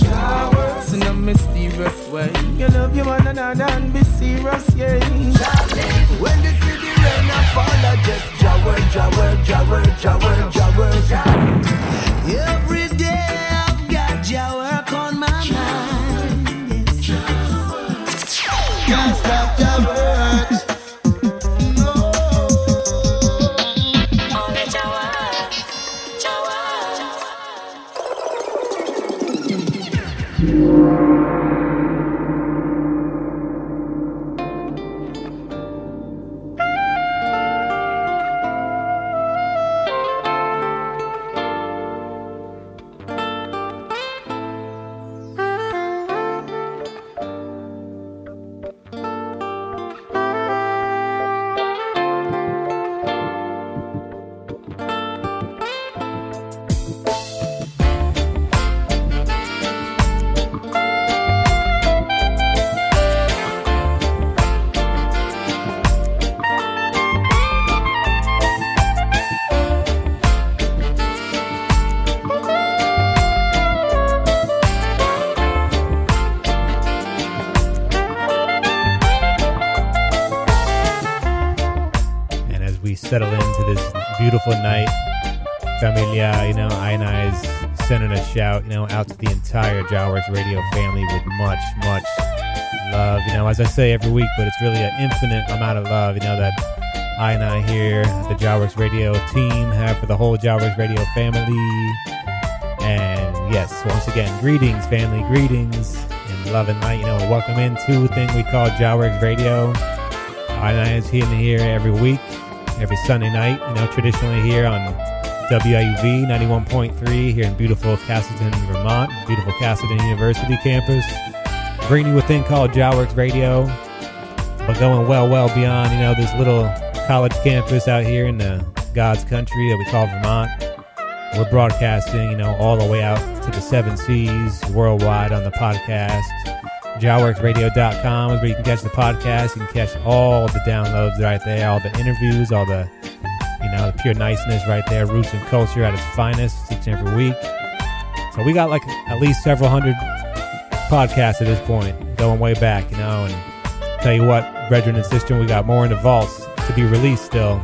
Jah works in a mysterious way. You love your one another and be serious, yeah. When the city rain and fall, I just. Every out to the entire Jah Works Radio family with much, much love. You know, as I say every week, but it's really an infinite amount of love, you know, that I and I here, the Jah Works Radio team, have for the whole Jah Works Radio family. And yes, once again, greetings, family, greetings, and love and light. You know, welcome into a thing we call Jah Works Radio. I and I is here and here every week, every Sunday night, you know, traditionally here on WIUV 91.3 here in beautiful Castleton, Vermont, beautiful Castleton University campus. Bringing you a thing called Jah Works Radio, but going well, well beyond, you know, this little college campus out here in the God's country that we call Vermont. We're broadcasting, you know, all the way out to the seven seas worldwide on the podcast. JahWorksRadio.com is where you can catch the podcast. You can catch all the downloads right there, all the interviews, all the pure niceness right there, roots and culture at its finest each and every week. So we got like at least several hundred podcasts at this point, going way back, you know, and tell you what, brethren and sister, we got more in the vaults to be released still.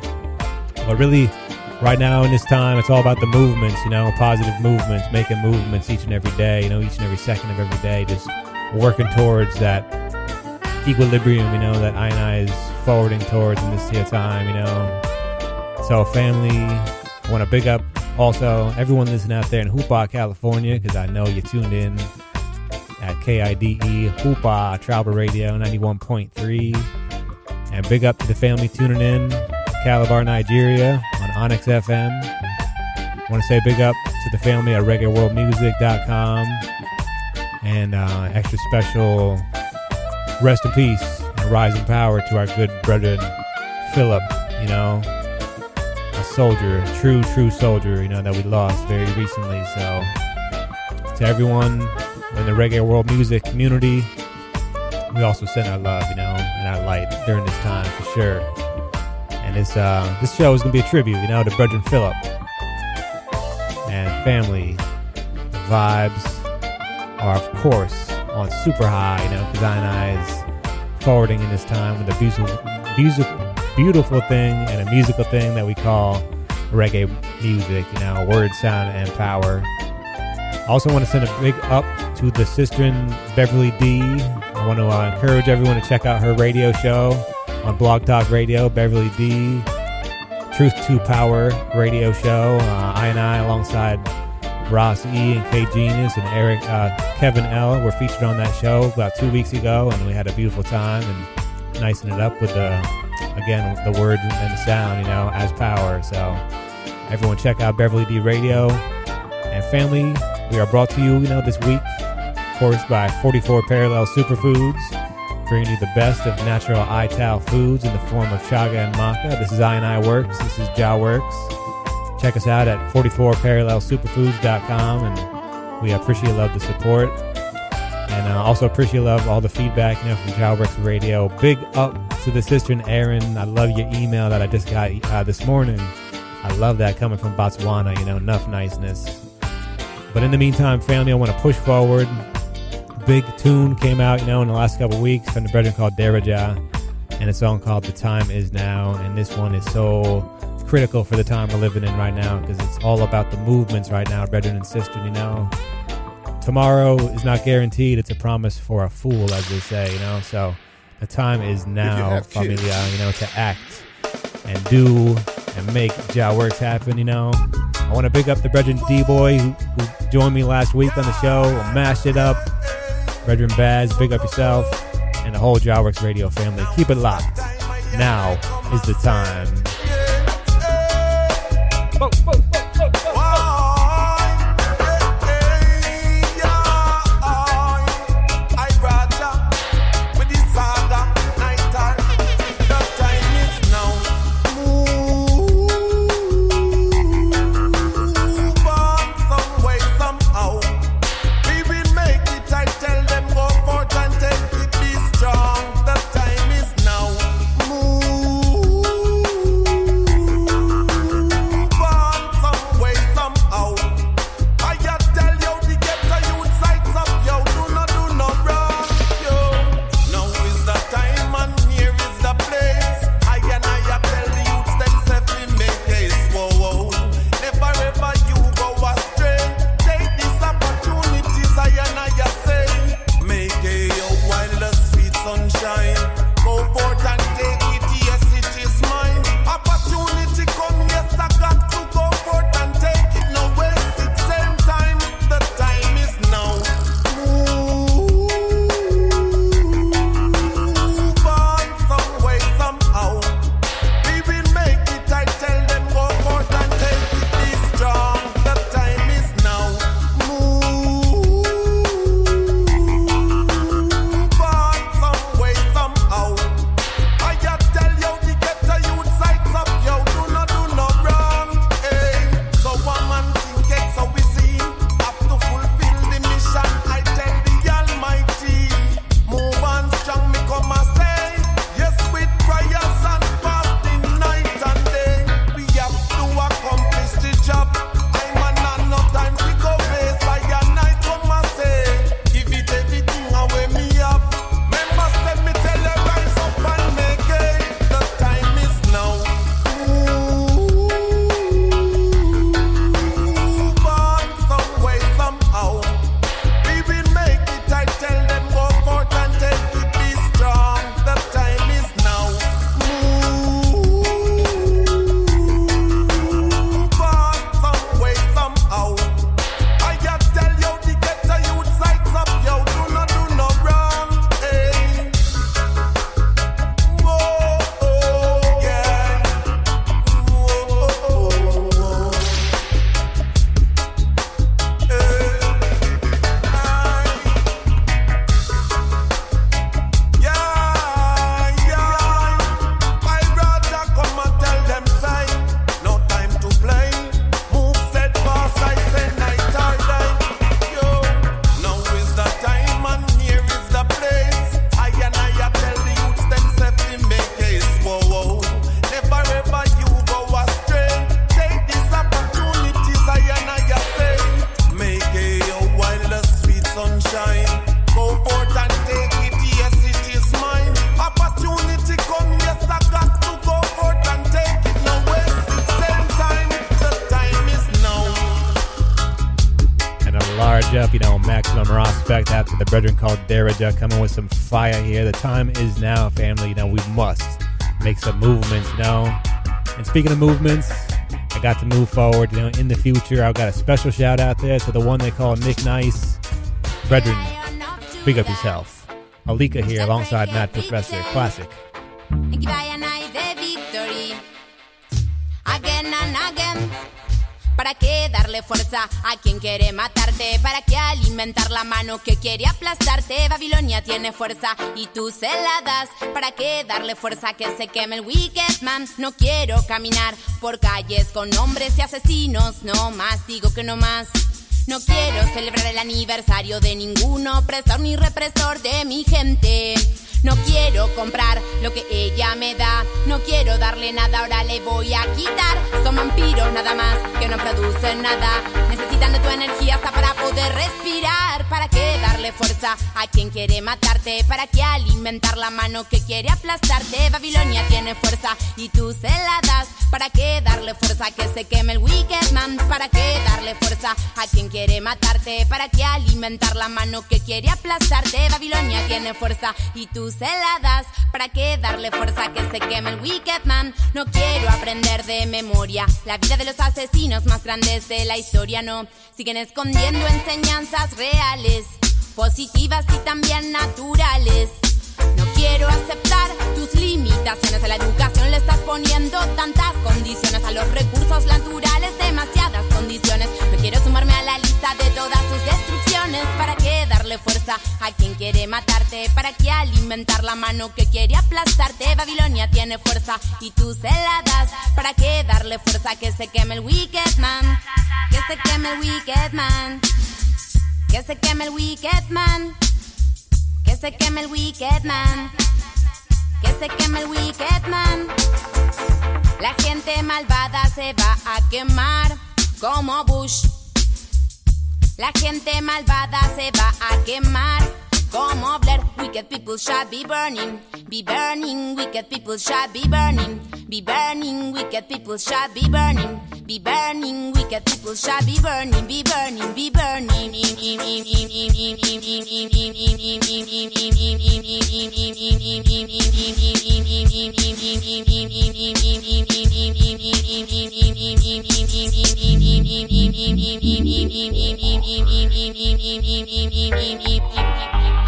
But really, right now in this time, it's all about the movements, you know, positive movements, making movements each and every day, you know, each and every second of every day, just working towards that equilibrium, you know, that I and I is forwarding towards in this here time, you know. So, family, I want to big up also everyone listening out there in Hoopa, California, because I know you tuned in at KIDE Hoopa Tribal Radio 91.3. And big up to the family tuning in, Calabar, Nigeria on Onyx FM. I want to say big up to the family at ReggaeWorldMusic.com. And uh, extra special rest in peace and rising power to our good brother Philip, you know, soldier, true, true soldier, you know, that we lost very recently. So, to everyone in the reggae world music community, we also send our love, you know, and our light during this time for sure. And this uh, this show is gonna be a tribute, you know, to Brethren Philip and family. The vibes are, of course, on super high, you know, because I and I is forwarding in this time with a beautiful, beautiful, beautiful thing and a musical thing that we call reggae music, you know, word, sound, and power. Also want to send a big up to the sister Beverly D. I want to uh, encourage everyone to check out her radio show on Blog Talk Radio, Beverly D. Truth to Power radio show. Uh, I and I, alongside Ross E and K. Genius and Eric uh, Kevin L, were featured on that show about two weeks ago, and we had a beautiful time and nicing it up with the again the word and the sound, you know, as power. So everyone, check out Beverly D Radio and family. We are brought to you, you know, this week, of course, by 44 Parallel Superfoods, bringing you the best of natural ITAL foods in the form of chaga and maca. This is I and I Works. This is Jah Works. Check us out at 44parallelsuperfoods.com, and we appreciate love the support, and uh, also appreciate love all the feedback, you know, from Works Radio. Big up to the sister and Aaron. I love your email that I just got uh, this morning. I love that coming from Botswana. You know, enough niceness. But in the meantime, family, I want to push forward. Big tune came out, you know, in the last couple weeks from the brethren called Daraja, and a song called "The Time Is Now." And this one is so critical for the time we're living in right now because it's all about the movements right now, brethren and sister, You know, tomorrow is not guaranteed; it's a promise for a fool, as they say. You know, so the time is now, familia. You know, to act and do and make Jah works happen. You know. I want to big up the Brethren D Boy who, who, joined me last week on the show, mashed it up. Brethren Baz, big up yourself, and the whole Jah Works Radio family. Keep it locked. Now is the time. Brethren fire here. The time is now, family. You know, we must make some movements, you know. And speaking of movements, I got to move forward, you know, in the future. I've got a special shout out there to the one they call Nick Nice. Brethren, big up yourself. Alika here alongside Matt Professor. Classic. A quien quiere matarte? ¿Para qué alimentar la mano que quiere aplastarte? Babilonia tiene fuerza y tú se la das. ¿Para qué darle fuerza que se queme el wicked man? No quiero caminar por calles con hombres y asesinos. No más, digo que no más. No quiero celebrar el aniversario de ningún opresor ni represor de mi gente. No quiero comprar lo que ella me da. No quiero darle nada, ahora le voy a quitar. Vampiros nada más que no producen nada. Necesitan de tu energía hasta para poder respirar. ¿Para qué darle fuerza a quien quiere matarte? ¿Para qué alimentar la mano que quiere aplastarte? Babilonia tiene fuerza y tú se la das. ¿Para qué darle fuerza a que se queme el wicked man? ¿Para qué darle fuerza a quien quiere matarte? ¿Para qué alimentar la mano que quiere aplastarte? Babilonia tiene fuerza y tú se la das. ¿Para qué darle fuerza que se queme el Wicked Man? No quiero aprender de memoria la vida de los asesinos más grandes de la historia, no. Siguen escondiendo enseñanzas reales, positivas y también naturales. No quiero aceptar tus limitaciones. A la educación le estás poniendo tantas condiciones. A los recursos naturales, demasiadas condiciones. No quiero sumarme a la lista de todas tus destrucciones. ¿Para qué darle fuerza a quien quiere matarte? ¿Para qué alimentar la mano que quiere aplastarte? Babilonia tiene fuerza y tú se la das. ¿Para qué darle fuerza que se queme el Wicked Man? Que se queme el Wicked Man. Que se queme el Wicked Man. Que se queme el Wicked Man. Que se queme el Wicked Man. La gente malvada se va a quemar como Bush. La gente malvada se va a quemar como Blair. Wicked people shall be burning, be burning. Wicked people shall be burning, be burning. Wicked people shall be burning, be burning. Wicked people shall be burning, be burning, be burning.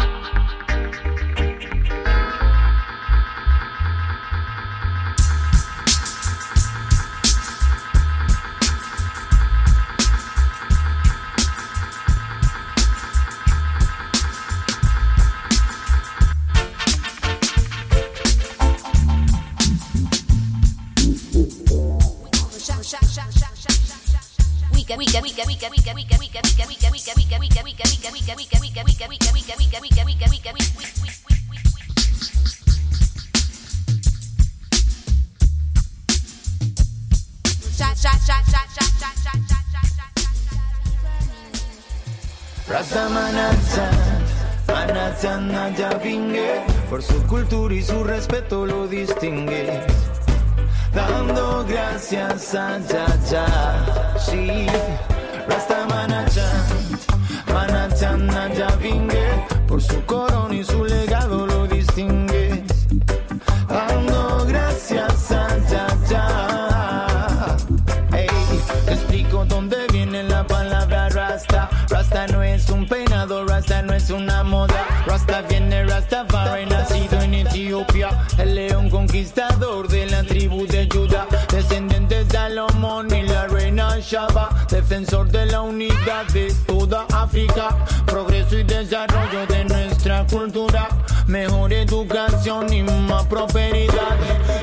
Rasta Manhattan, Manhattan allá vingue, por su cultura y su respeto lo distingue. Dando gracias a ya, sí. Rasta Manhattan allá vingue, por su corona y su legado lo distingue. Dando gracias a ya, Ey, te explico dónde viene la palabra Rasta. Rasta no es un peinado, Rasta no es una moda. Rasta viene Rastafari, nacido en Etiopía. El león conquistador Defensor de la unidad de toda África. Progreso y desarrollo de nuestra cultura. Mejor educación y más prosperidad.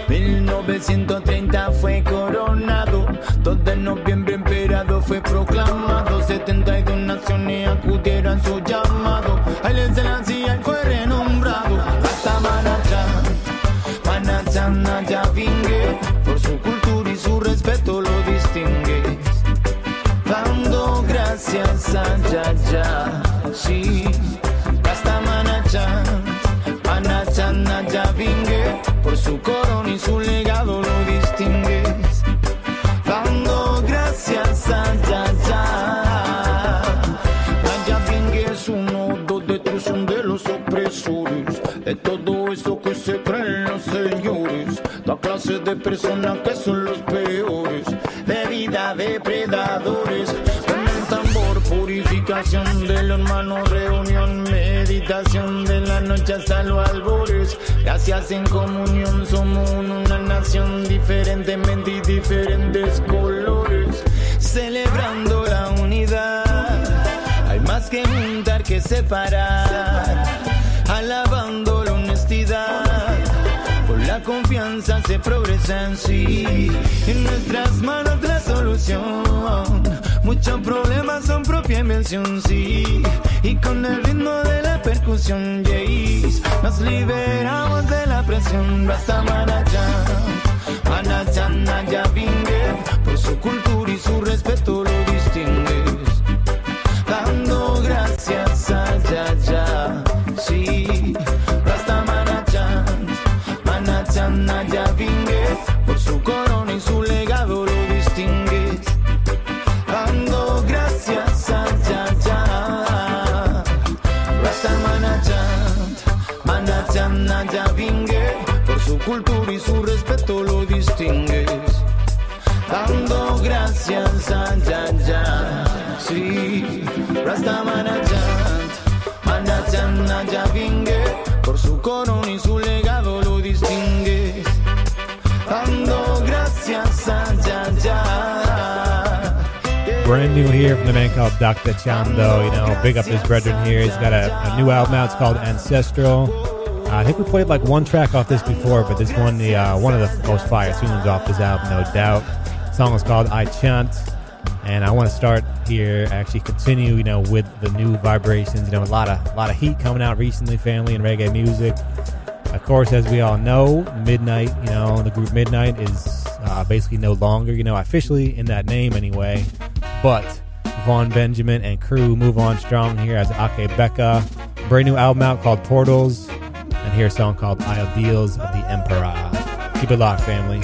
1930 fue coronado. 2 de noviembre emperador fue proclamado. 72 naciones acudieron a su llamado. Sí. Hasta Manhattan, Manhattan allá vingue. Por su corona y su legado lo distingues. Dando gracias a ya, ya. Allá vingue es uno, dos destrucción de los opresores. De todo eso que se creen los señores. La clase de personas que son los peores. De vida depredadores. Con purificación de los manos, reunión, meditación de la noche hasta los albores. Gracias en comunión, somos una nación diferentemente y diferentes colores. Celebrando la unidad. Hay más que juntar que separar. Alabando la honestidad. Por la confianza se progresa en sí. En nuestras manos la solución. Muchos problemas son propia invención, sí. Y con el ritmo de la percusión, yes, nos liberamos de la presión. Rasta Manajan, Manajan Naya por su cultura y su respeto lo distingues. Cultura y su respeto lo distingues. Dando gracias a. Sí, por su corona y su legado lo distingues. Dando gracias a. Brand new here from the man called Dr. Chando. You know, big up his brethren here. He's got a, a new album out. It's called Ancestral. Uh, I think we played like one track off this before, but this one, the uh, one of the most fire tunes off this album, no doubt. The song is called I Chant, and I want to start here, actually continue, you know, with the new vibrations. You know, a lot of a lot of heat coming out recently, family and reggae music. Of course, as we all know, Midnight, you know, the group Midnight is uh, basically no longer, you know, officially in that name anyway. But Vaughn Benjamin and crew move on strong here as Akae Beka. Brand new album out called Portals, here's a song called Ideals of the Emperor. Keep it locked, family.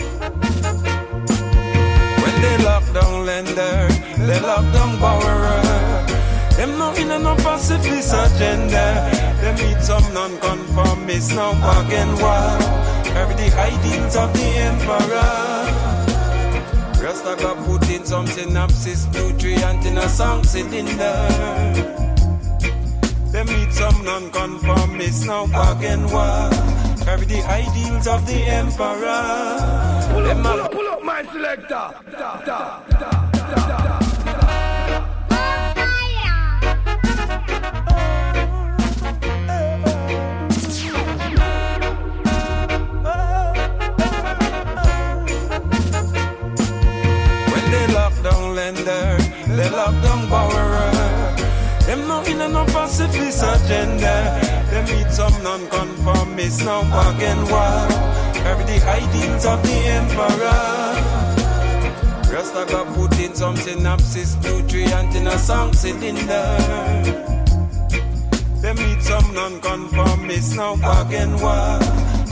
When they lock down lender, they lock down borrower. Them no in no pacifist agenda. Them meet some non-conformists now again war. Carry the ideals of the emperor. Rasta got put in some synapses, nutrient in a song cylinder. Them meet some non-conformists now again war. Carry the ideals of the emperor. Pull up, pull up, pull up, my selector. Da, da, da, da, da. lender, they lock. Them no pacifist agenda. Them meet some non-conformists now again war. Carry the ideals of the emperor. Rasta got put in some synapses, nutrient in a song cylinder. Them meet some non-conformists now again war.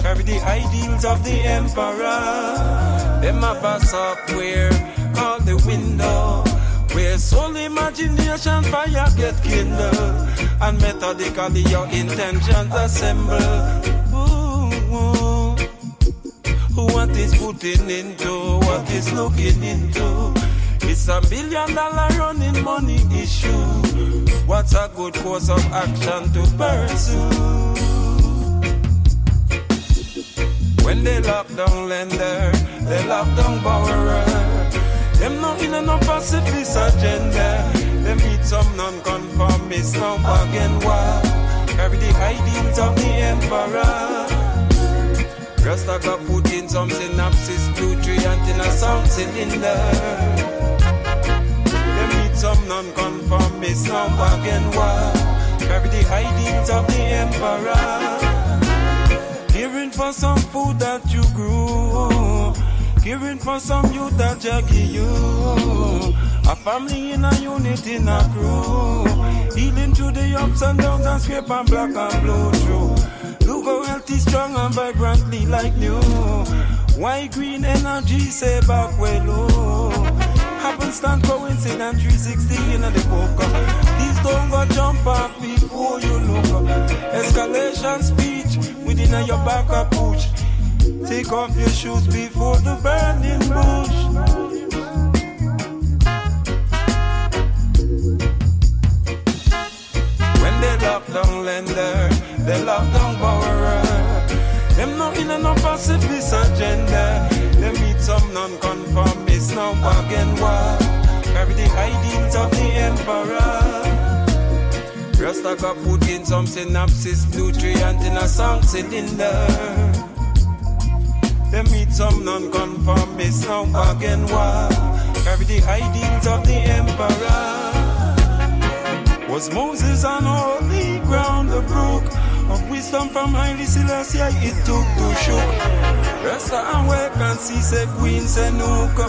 Carry the ideals of the emperor. Them have a software called the window. Where soul imagination fire get kindled. And methodically your intentions assemble. What is putting into, what is looking into. It's a million dollar running money issue. What's a good course of action to pursue? When they lock down lender, they lock down borrower. Them no in a no pacifist agenda. Them meet some non-conformists now again war. Carry the ideals of the emperor. Rasta got put in some synapses, nutrient in a sound cylinder. Some non-conformists now again war. Carry the ideals of the emperor. Caring for some food that you grew. Caring for some youth that give you. A family in a unit in a crew. Healing through the ups and downs and scrape and black and blue through. Look how healthy, strong and vibrantly like new. White green energy say back way low. Happenstance coincidence 360 in the book. Please don't go jump off before you look. up. Escalation speech within your back a push. Take off your shoes before the burning bush. When they lock down lender, they lock down borrower. Them no in a no pacifist agenda. Them meet some non-conformists now again war. Carry the ideals of the emperor. Rasta got put in some synapses, nutrient in a song cylinder. Them meet some non-conformists now again war. Carry the ideals of the emperor. Was Moses on holy ground, the brook of wisdom from Haile Selassie, it took to shook. Rasta and wake and see, say Queen Senuka.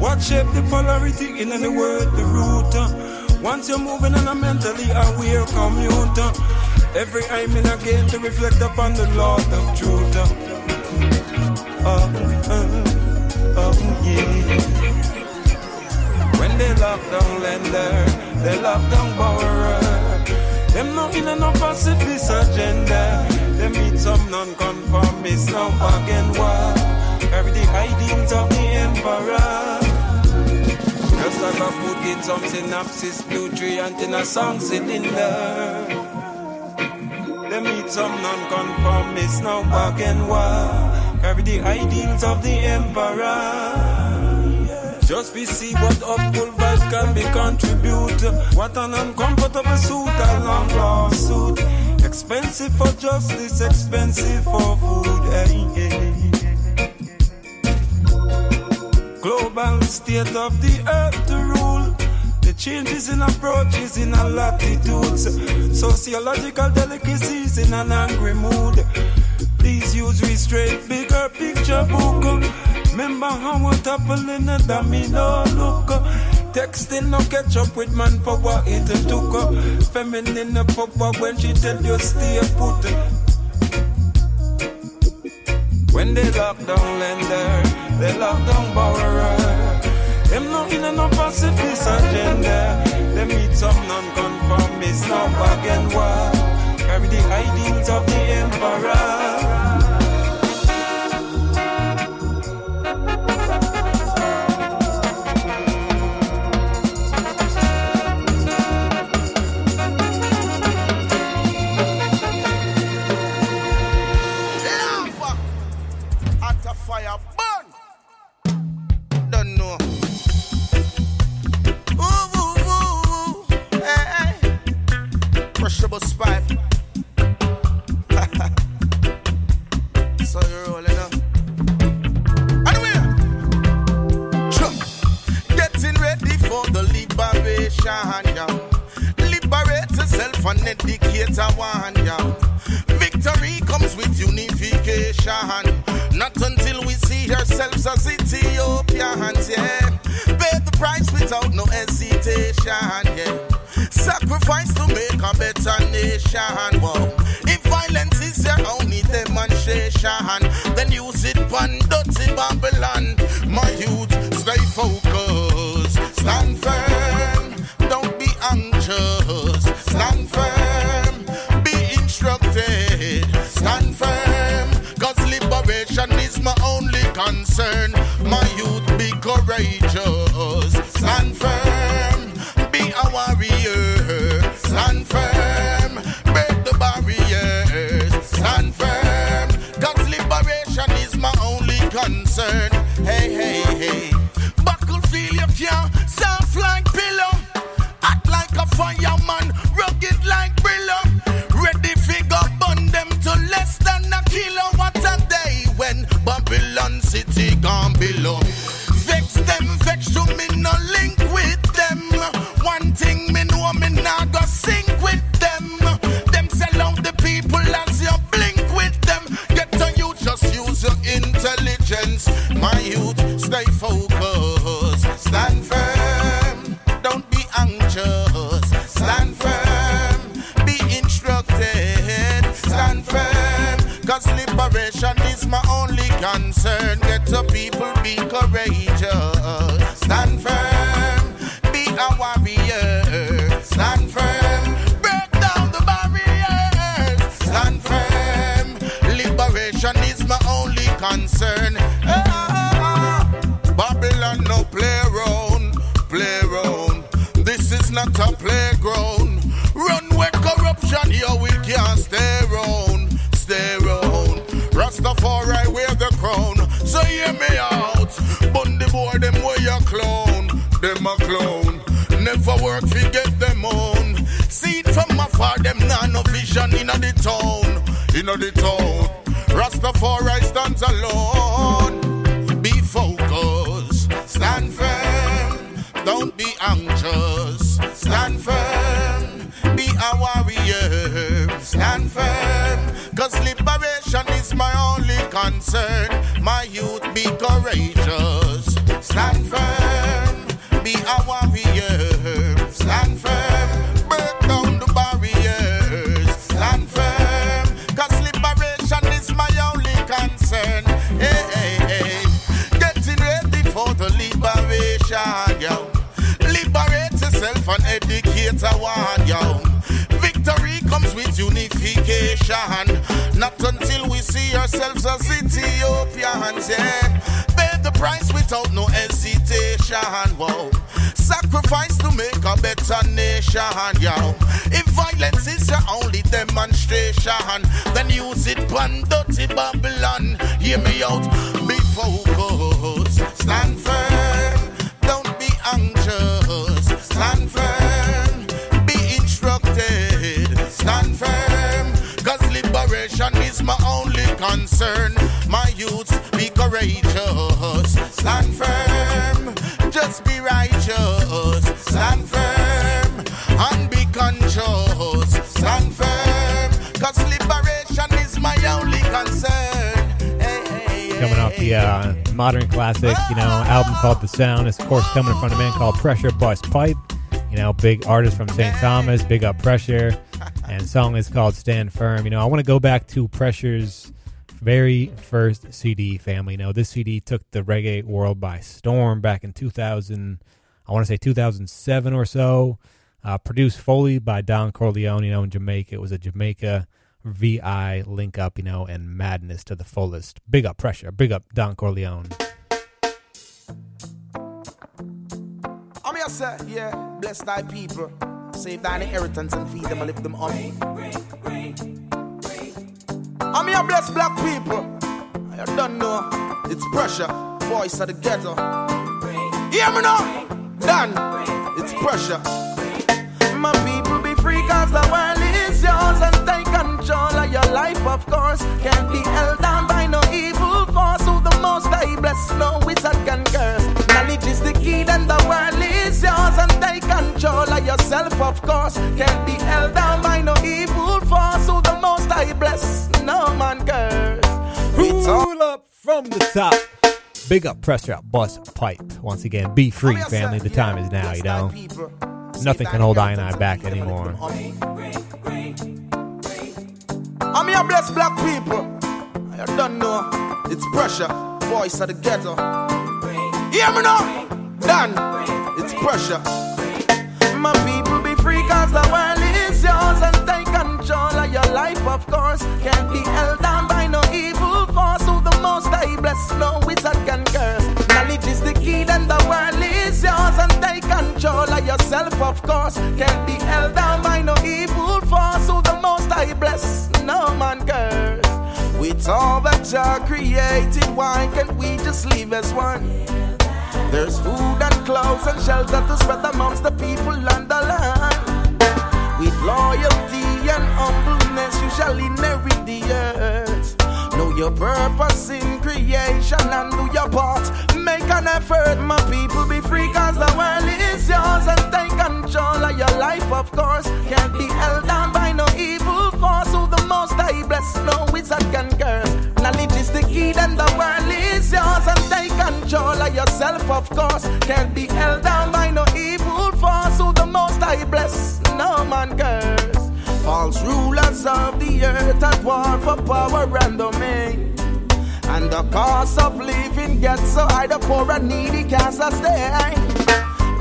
What shape the polarity in any word, the root. Once you're moving on a mentally aware commuter, every I'm in again to reflect upon the Lord of truth. Oh, uh, oh, yeah. When they lock down lender, they lock down borrower. Them not in no pacifist agenda. They meet some non-conformists now again war. Carry the ideals of the emperor. Just like I put in some synapses, nutrient in a song cylinder. They meet some non-conformists now again war. Carry the ideals of the emperor. Just we see what upful vibes can be contribute. What an uncomfortable suit, a long lawsuit. Expensive for justice, expensive for food. Hey, hey. Global state of the earth to rule. The changes in approaches in our latitudes. Sociological delicacies in an angry mood. Please use restraint, bigger picture book. Remember how what happened in the domino look. Texting no catch up with manpower, it took her. Feminine power when she tell you stay put. When they lock down lender, they lock down borrower. Them no in no pacifist agenda. They meet some non-conformists now again war. Carry the ideals of the emperor. nation, yo. Liberate yourself and educate a one, yo. Victory comes with unification. Not until we see ourselves as Ethiopians, yeah. Pay the price without no hesitation, yeah. Sacrifice to make a better nation, wow. If violence is your only demonstration, then use it on dirty Babylon. My youth, stay focused. concern. My youth, be courageous. Stand firm, be a warrior. Stand firm, break the barriers. Stand firm, God's liberation is my only concern. Hey, hey, hey. Battlefield, you can't soft like pillow. Act like a fireman, rugged like brilliant. nation in the town, in the town. Rastafari stands alone. Be focused, stand firm. Don't be anxious, stand firm. Be a warrior, stand firm. Cause liberation is my only concern. My youth, be courageous, stand firm. Be a warrior, stand firm. One, yo. Victory comes with unification. Not until we see ourselves as Ethiopians, yeah. Pay the price without no hesitation, whoa. Sacrifice to make a better nation, yo. If violence is your only demonstration, then use it on dirty Babylon. Hear me out, be focused, stand firm, concern. My youths, be courageous, stand firm, just be righteous, stand firm, and be conscious, stand firm, cause liberation is my only concern. Hey, hey, hey, Coming off the uh, modern classic, you know, album called The Sound. It's of course coming from a man called Pressure Busspipe. You know, big artist from St. Thomas, big up Pressure. And song is called Stand Firm. You know, I want to go back to Pressure's very first CD family. You know, this CD took the reggae world by storm back in 2000, I want to say 2007 or so. Uh, produced fully by Don Corleon, you know, in Jamaica. It was a Jamaica VI link up, you know, and madness to the fullest. Big up pressure. Big up Don Corleon. I'm here, say, yeah, bless thy people, save thine inheritance and feed them and lift them up. I'm here, bless black people. I don't know, it's pressure, voice of the ghetto. Hear me now, done, it's pressure. My people be free cause the world is yours and take control of your life, of course. Can't be held down by no evil force. Who the most I bless, no wizard can curse. Knowledge is the key, then the world is yours and take control of yourself, of course. Can't be held down by no evil force. Who the most I bless, no man curse. It's all up from the top. Big up pressure up bust pipe. Once again, be free, family. The time is now, you know. Nothing can hold I and I back anymore. I'm here, bless black people. I don't know, it's pressure, voice of the ghetto. Hear me now, done, it's pressure. My people be free cause the world of course. Can't be held down by no evil force. Who the most I bless, no wizard can curse. Knowledge is the key, then the world is yours and take control of yourself, of course. Can't be held down by no evil force. Who the most I bless, no man curse. With all that Jah created, why can't we just live as one? There's food and clothes and shelter to spread amongst the people and the land. With loyalty and humbleness, you shall inherit the earth. Know your purpose in creation and do your part. Make an effort, my people be free, cause the world is yours. And take control of your life, of course. Can't be held down by no evil force. Who the most I bless, no wizard can curse. Knowledge is the key, then the world is yours. And take control of yourself, of course. Can't be held down by no evil force. Who the most I bless, no man curse. False rulers of the earth at war for power and domain. And the cost of living gets so high, the poor and needy can't sustain.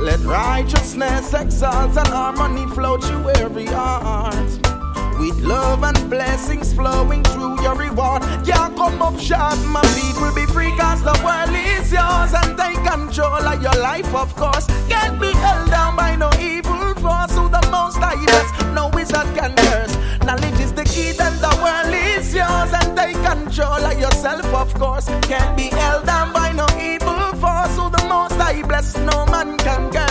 Let righteousness exalt and harmony flow through every heart. With love and blessings flowing through your reward. Can't come up short, my people be free, cause the world is yours. And take control of your life, of course. Can't be held down by no evil force. Who the most I bless, no curse. Knowledge is the key, then the world is yours. And take control of yourself, of course. Can't be held down by no evil force. Who the most I bless, no man can curse.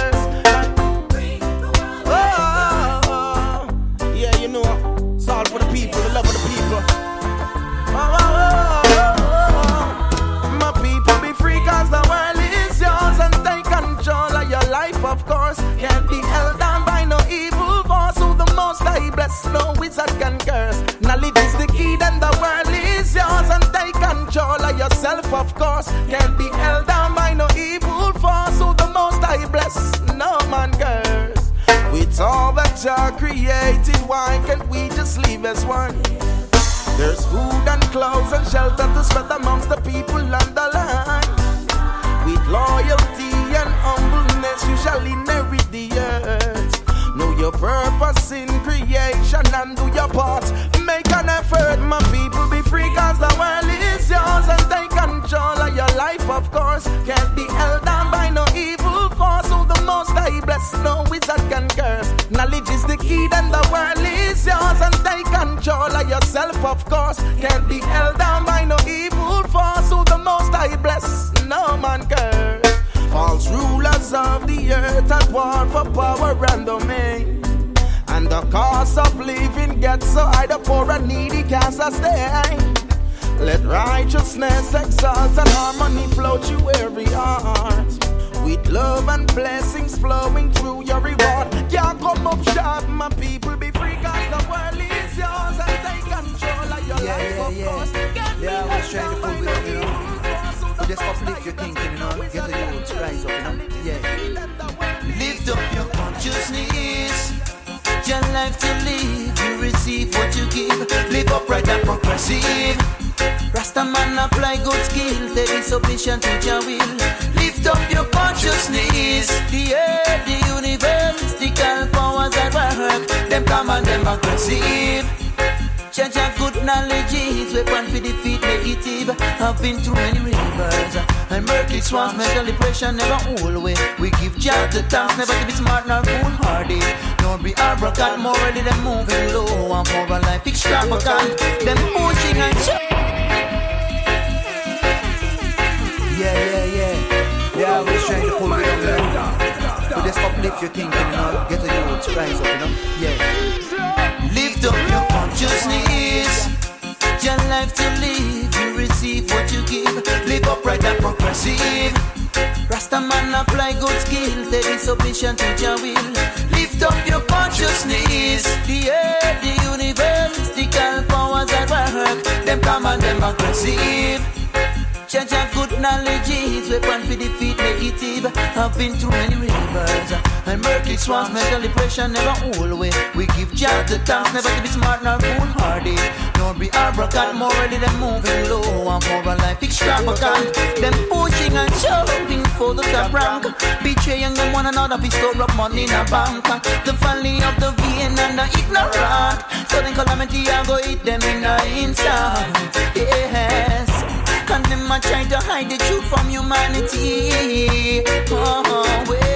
No wizard can curse. Knowledge is the key, then the world is yours. And take control of yourself, of course. Can't be held down by no evil force. So the most I bless, no man curse. With all that Jah created, why can't we just live as one? There's food and clothes and shelter to spread amongst the people on the land. With loyalty and humbleness, you shall inherit the earth. Know your purpose in creation and do your part. Make an effort, my people, be free, cause the world is yours. And take control of your life, of course. Can't be held down by no evil force. So the most I bless, no wizard can curse. Knowledge is the key, then the world is yours. And take control of yourself, of course. Can't be held down by no evil force. So the most I bless, no man curse. False rulers of the earth at war for power and domain. And the cost of living gets so high, the poor and needy can't sustain. Let righteousness exalt and harmony flow through every heart. With love and blessings flowing through your reward. Can't come up short, my people, be free, cause the world is yours. And take control of your Yeah, life, yeah, of yeah. course. Can't Yeah, I was trying to pull it you no know. So Just uplift your thinking, you know. Get the youth rise up, you know. Yeah. Lift up your consciousness. Your life to live, you receive what you give. Live upright and progressive. Rasta man apply good skill, steady submission to your will. Lift up your consciousness. The earth, the universe, mystical powers at work. Them come and them aggressive. Change your good knowledge is weapon for defeat negative. I've been through many rivers and murky swamps. Mental depression never hold away. We give job the thanks, never to be smart nor foolhardy. Nor be arrogant, morally them moving low. And for a life extravagant, them pushing and Yeah, yeah, yeah. Yeah, was trying to pull it you know. So just uplift your thinking, know. Get the youth rise up, you know. Yeah. Lift up your consciousness. Your life to live, and progressive. Rasta man apply good skill, steady submission to your will. Lift up your consciousness. The earth, the universe, mystical powers at work. Them come and them aggressive. Change your good knowledge is weapon for defeat negative. I've been through many rivers and murky swamps. Mental depression never away. We give job the thanks, never to be smart nor foolhardy. Nor be arrogant, morally them moving low and for a life extravagant. Them pushing and shoving for the top rank. Betraying them one another, we store up money in a bank. The folly of the vain and the ignorant. Sudden calamity, I go hit them in the inside. Yes. And them a try to hide the truth from humanity. Oh,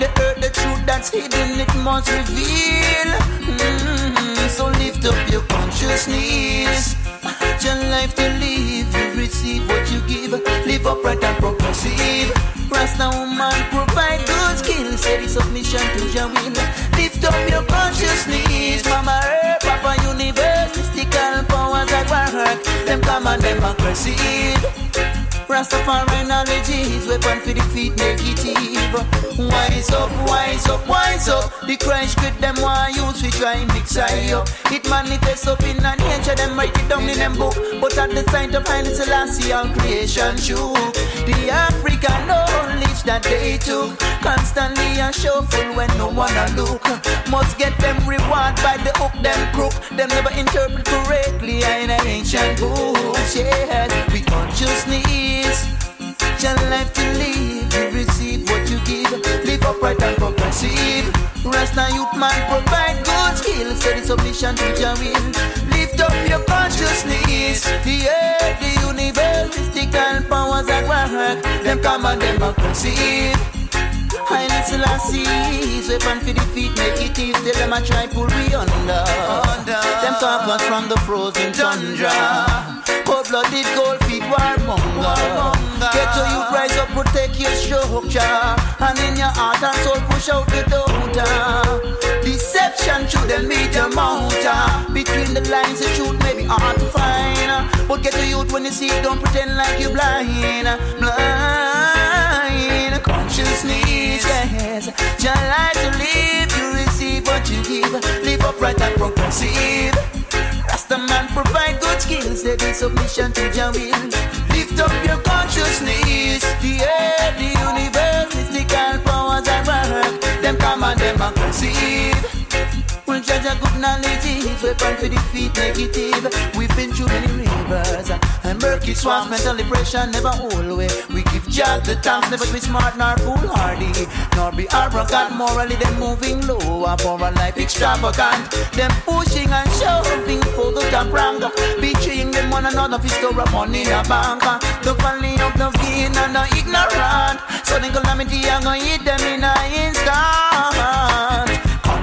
the earth, the truth that's hidden, it must reveal. Mm, so lift up your consciousness. Your life to live, you receive what you give. Live upright and progressive. Rasta woman provide good skills, steady submission to your will. Lift up your consciousness, Mama Earth, Papa Universe, mystical powers at work. Them come and them aggressive. Rastafari knowledge is weapon for defeat negative. Wise up, wise up, wise up. The Christ with them one use we try mix I up. It manifests up in a nature, them write it down in them book. But at the sight of Haile Selassie, all creation shook. The African knowledge that they took constantly a shuffle when no one a look. Must get them reward by the hook, them crook. Them never interpret correctly in an ancient book. Yes, we Your life to live, you receive what you give. Live upright and progressive. Rasta youth man provide good skills, steady submission to your will. Lift up your consciousness. The earth, the universe, mystical powers at work. Them come and them aggressive. Haile Selassie's weapon for defeat Make negative Tell them I try pull we under, Them carve us from the frozen tundra Cold-blooded gold feet warmonger. Get to you rise up, protect your structure. And in your heart and soul push out the doubter Deception shouldn't be the mountain. Between the lines the truth may be hard to find. But get to youth when you see it, don't pretend like you're blind. Blind Consciousness, yes Your life to live, you receive what you give Live upright and progressive. Rasta man provide good skills, steady submission to Jah will. Lift up your consciousness, the earth, the universe, mystical powers at work. Them come and them are conceive. Well, judge a good knowledge is weapon for defeat negative. We've been through many rivers and murky swamps. Mentally pressure never always. We give judge the thanks, never be smart nor foolhardy, nor be arrogant. Morally, them moving lower for a life extravagant. Them pushing and shoving for the top rank. Betraying them one another, of money in a bank. The valley of the vain and the ignorant. So the calamity, I'm gonna hit them in an instant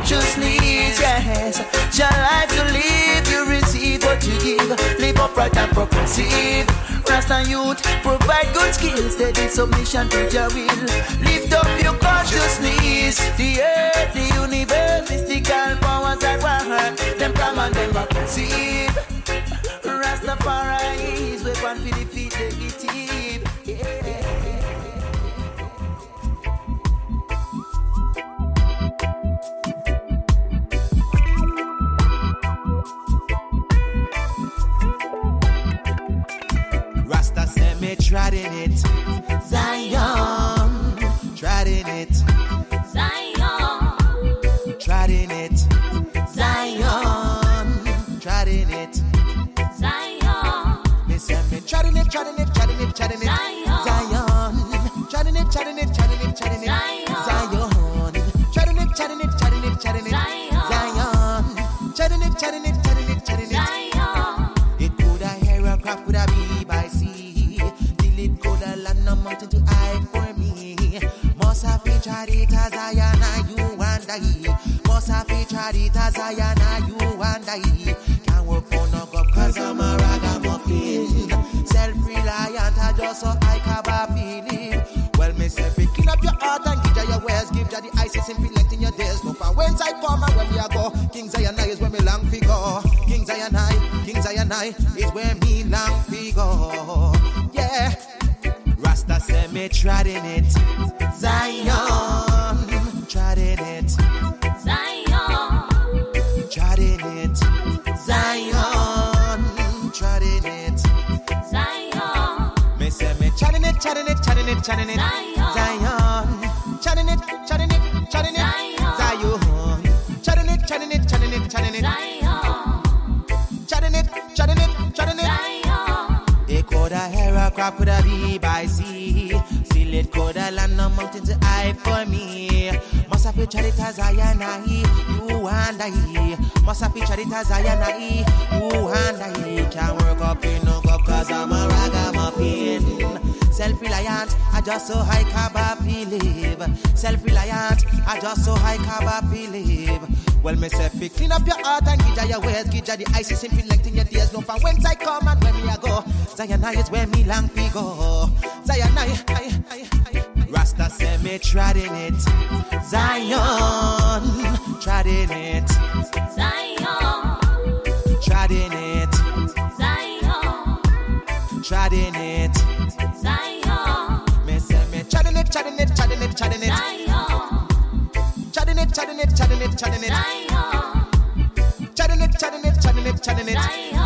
just needs, yes. Your life to live, you what you give. Live upright and progressive. Rasta youth, provide good skills, steady submission to your will. Lift up your consciousness, the earth, the universe, mystical powers that work. Them come and them progressive. Rastafari me treading it. Zion, treading it. Zion, treading it. Zion, treading it. Zion. Me say me treading it, treading it, treading it, treading it. Zion, treading it, treading it, treading it, treading it. Zion, treading it, treading it, treading it, treading it. Zion, treading it, it, it, featured it as I and you and I. Must have featured it as I and you and I. Can't work for no cup cause I'm a ragamuffin. Self-reliant, I just so I cover feeling. Well, me say, picking up your heart and give your ways. Give ya the ISIS in in your days. No for whence I come and where I go. King Zion is where me long figure. King Zion King Zion is where me long figure. Yeah. Rasta say me treading it. Zion, treading it, treading it, treading it. Zion, treading it, treading it, treading it. Zion, treading it, treading it, treading it, treading it. Zion, treading it, treading it, treading it. It could a aircraft, could a be by sea. Still it could a land on mountains high for me. Must have featured it as I you and I. Must have as I and I, you and I. Can't work up in no cup cause I'm a ragamuffin. Self-reliant, I just so high carb believe. Self-reliant, I just so high carb believe. Well, me say, fi clean up your heart and give your ways, give the ISIS in in your tears. No from whence I come and where me I go. Zion is where me long fi go. Zion I, I, I, I. Rasta say me treading it. Zion, treading it. Zion, treading it. Zion, treading it. Treading it, treading it, treading it, treading it. Treading it, treading it, treading it, treading it. Treading it, treading it, treading it.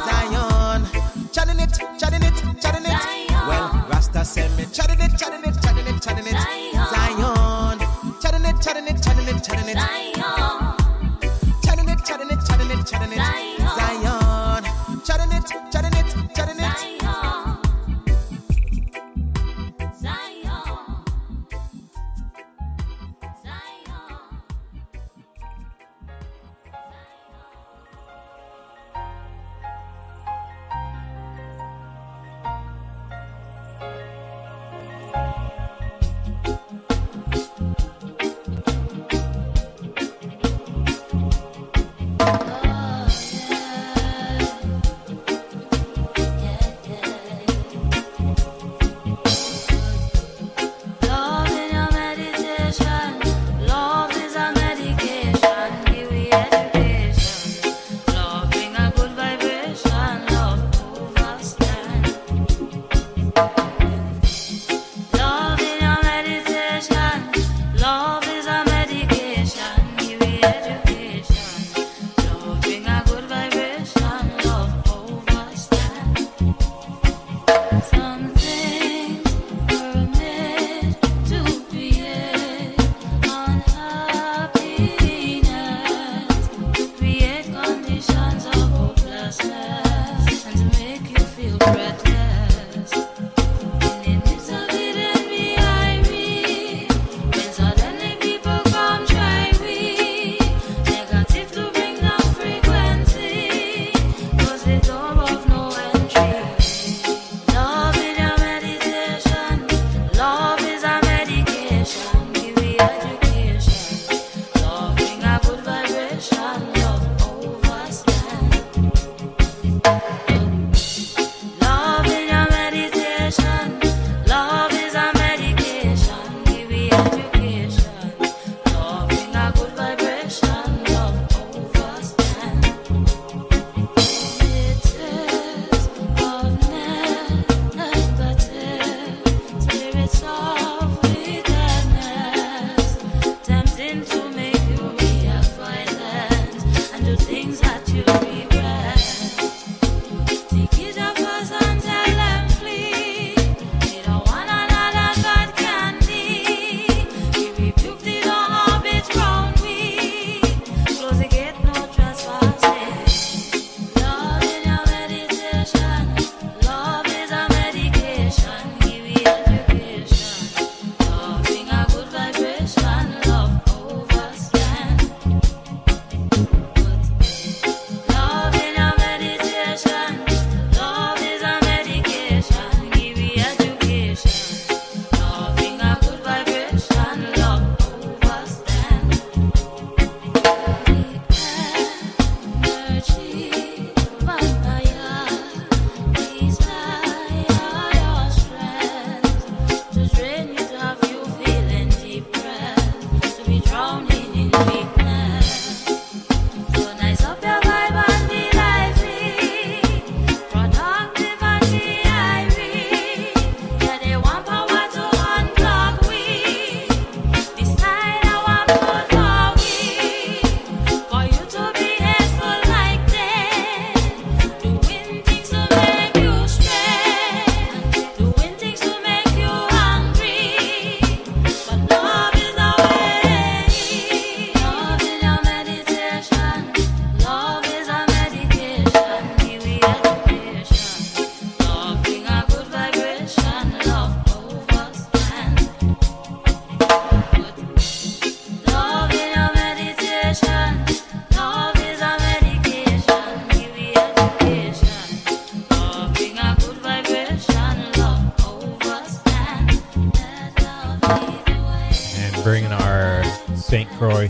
Zion. Treading it, treading it, treading it. Well, Rasta send me treading it, treading it, treading it, treading it. Zion. Treading it, treading it, treading it, treading it. Zion.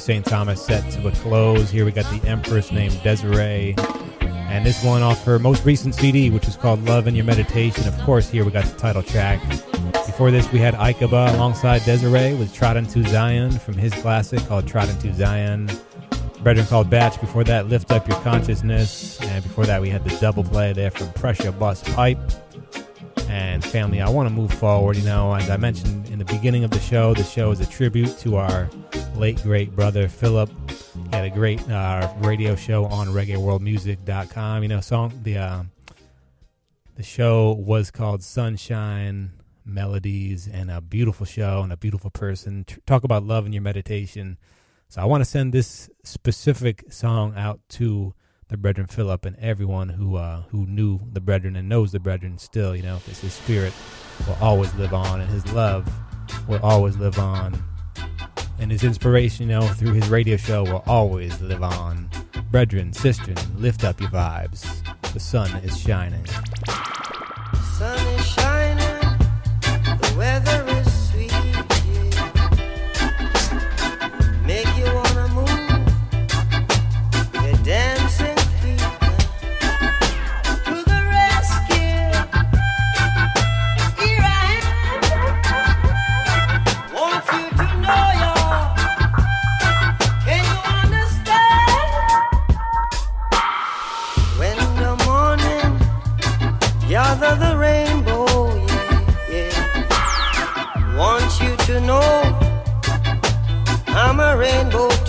St. Thomas set to a close. Here we got the Empress named Desiree. And this one off her most recent CD, which is called Love in Your Meditation. Of course, here we got the title track. Before this, we had Akae Beka alongside Desiree with Trodden to Zion from his classic called Trodden to Zion. Brethren called Batch. Before that, Lift Up Your Consciousness. And before that, we had the double play there from Pressure Bus Pipe. And family, I want to move forward. You know, as I mentioned in the beginning of the show, the show is a tribute to our late great brother Philip. He had a great uh, radio show on ReggaeWorldMusic.com. You know, song the uh, the show was called Sunshine Melodies, and a beautiful show and a beautiful person. Talk about love in your meditation. So I want to send this specific song out to the brethren Philip and everyone who uh, who knew the brethren and knows the brethren still, you know, because his spirit will always live on and his love will always live on. And his inspiration, you know, through his radio show will always live on. Brethren, sisters, lift up your vibes. The sun is shining. The Sun is shining, the weather rainbow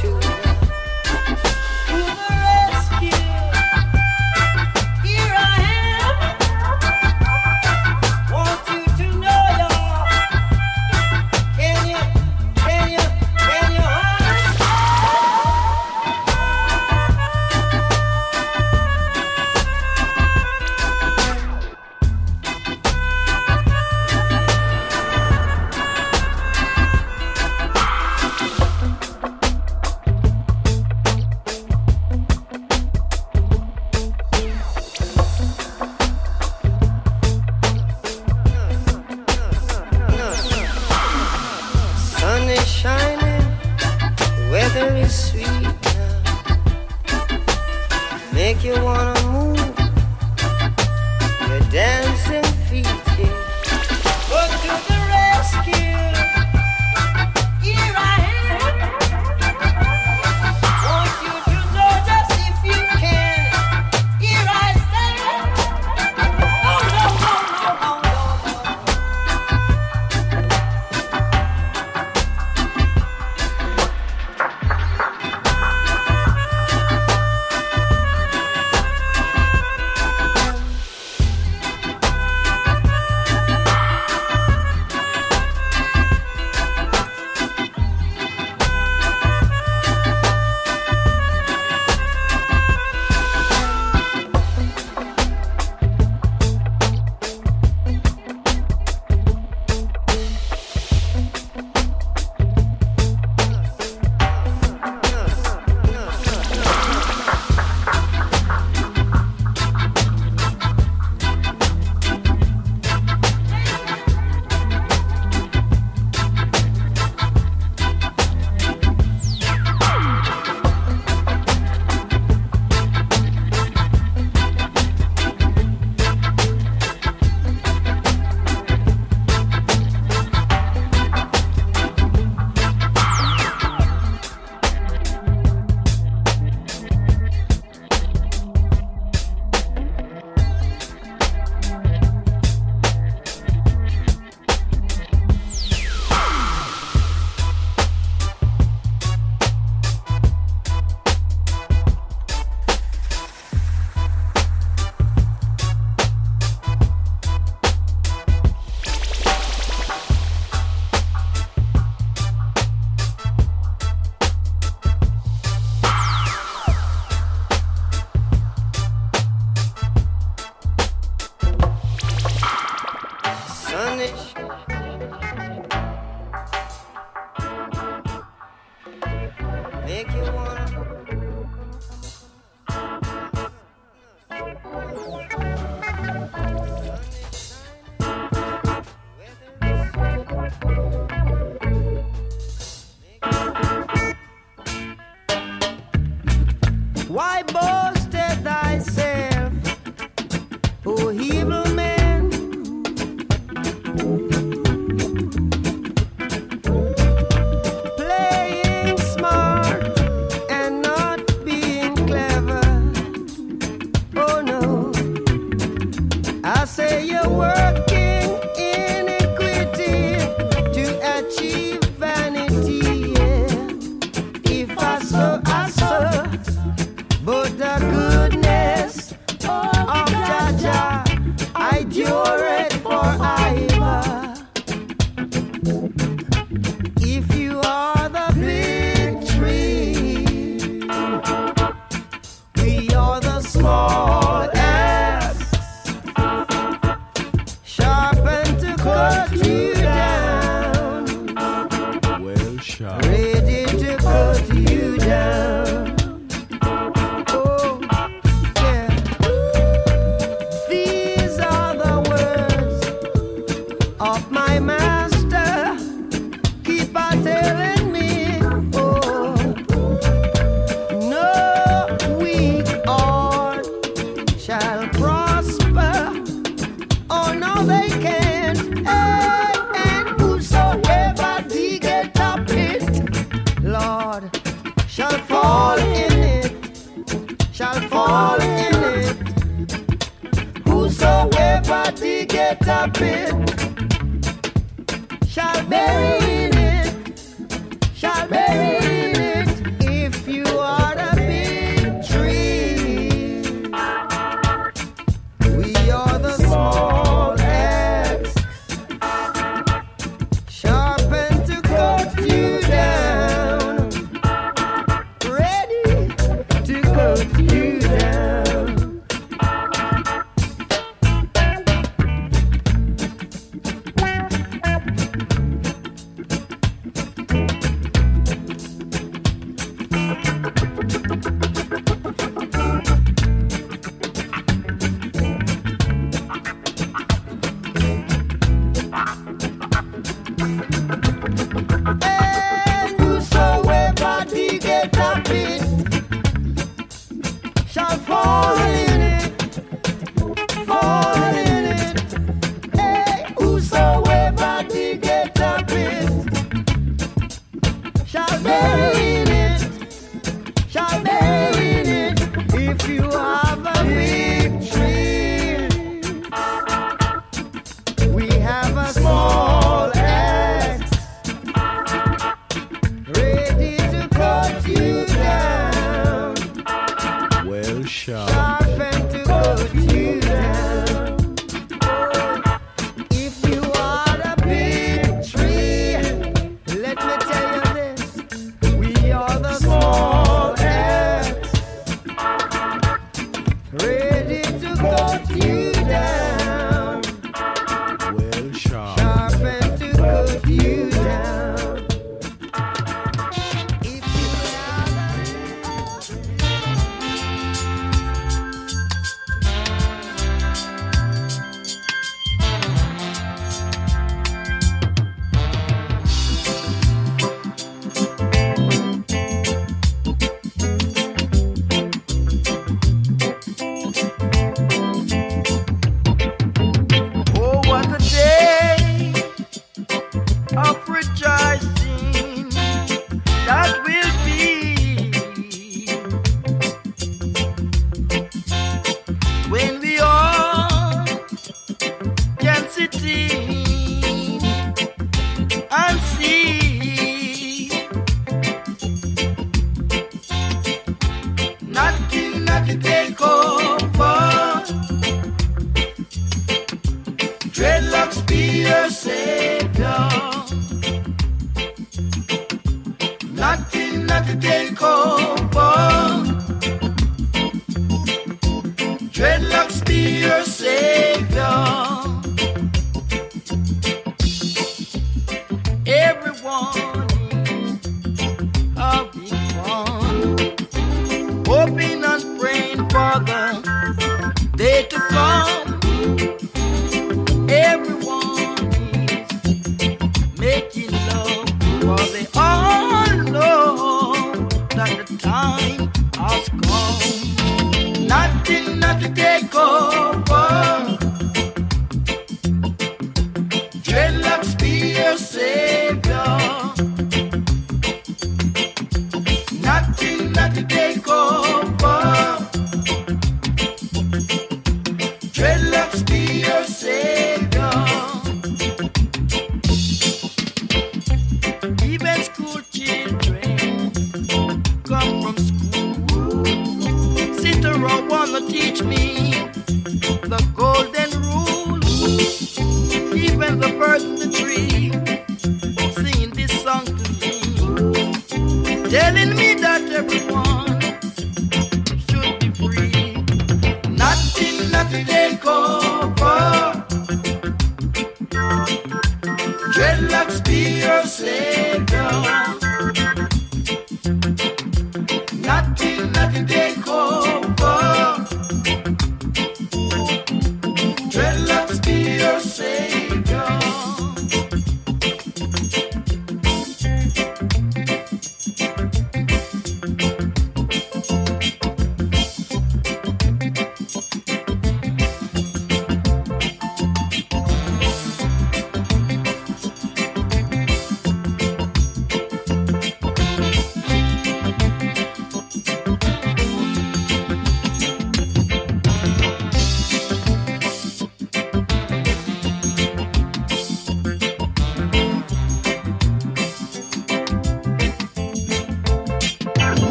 Oh.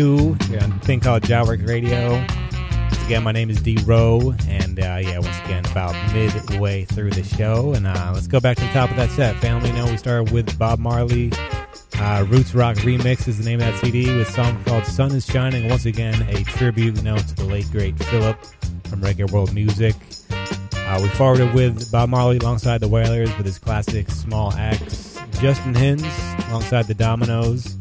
Two here on thing called Jah Works Radio. Once again, my name is D Rowe, and uh, yeah, once again, about midway through the show. And uh, let's go back to the top of that set. Family, know, we started with Bob Marley. Uh, Roots Rock Remix is the name of that CD with a song called Sun is Shining. Once again, a tribute, you know, to the late, great Philip from Reggae World Music. Uh, we forwarded with Bob Marley alongside the Wailers with his classic Small Axe. Justin Hinds alongside the Dominoes.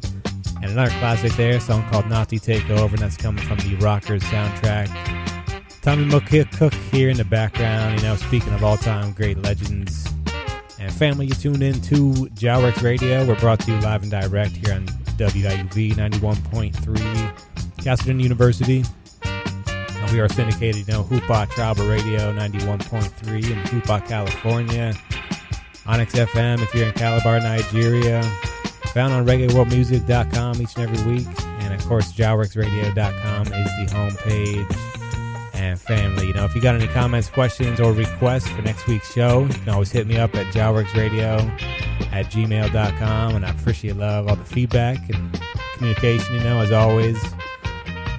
And another classic there, a song called Natty Take Over, and that's coming from the Rockers soundtrack. Tommy McCook here in the background, you know, speaking of all time great legends. And family, you tuned in to Jah Works Radio. We're brought to you live and direct here on WIUV 91.3, Castleton University. And we are syndicated, you know, Hoopa Tribal Radio 91.3 in Hoopa, California. Onyx FM if you're in Calabar, Nigeria. Found on reggaeworldmusic.com each and every week. And of course, JahWorksRadio.com is the homepage. And family, you know, if you got any comments, questions, or requests for next week's show, you can always hit me up at jahworksradio at gmail.com. And I appreciate love, all the feedback and communication, you know, as always.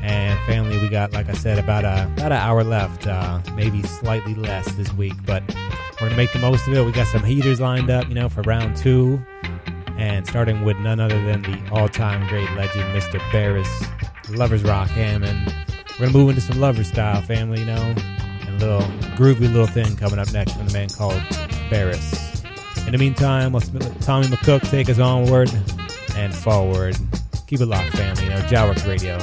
And family, we got, like I said, about a about an hour left, uh, maybe slightly less this week, but we're gonna make the most of it. We got some heaters lined up, you know, for round two, and starting with none other than the all-time great legend, Mr. Beres, Lovers Rock Hammond. We're gonna move into some lover style, family, you know, and a little groovy little thing coming up next from the man called Beres. In the meantime, let's let Tommy McCook take us onward and forward. Keep it locked, family. You know, Jah Works Radio.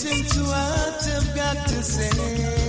Listen to what I've got to say.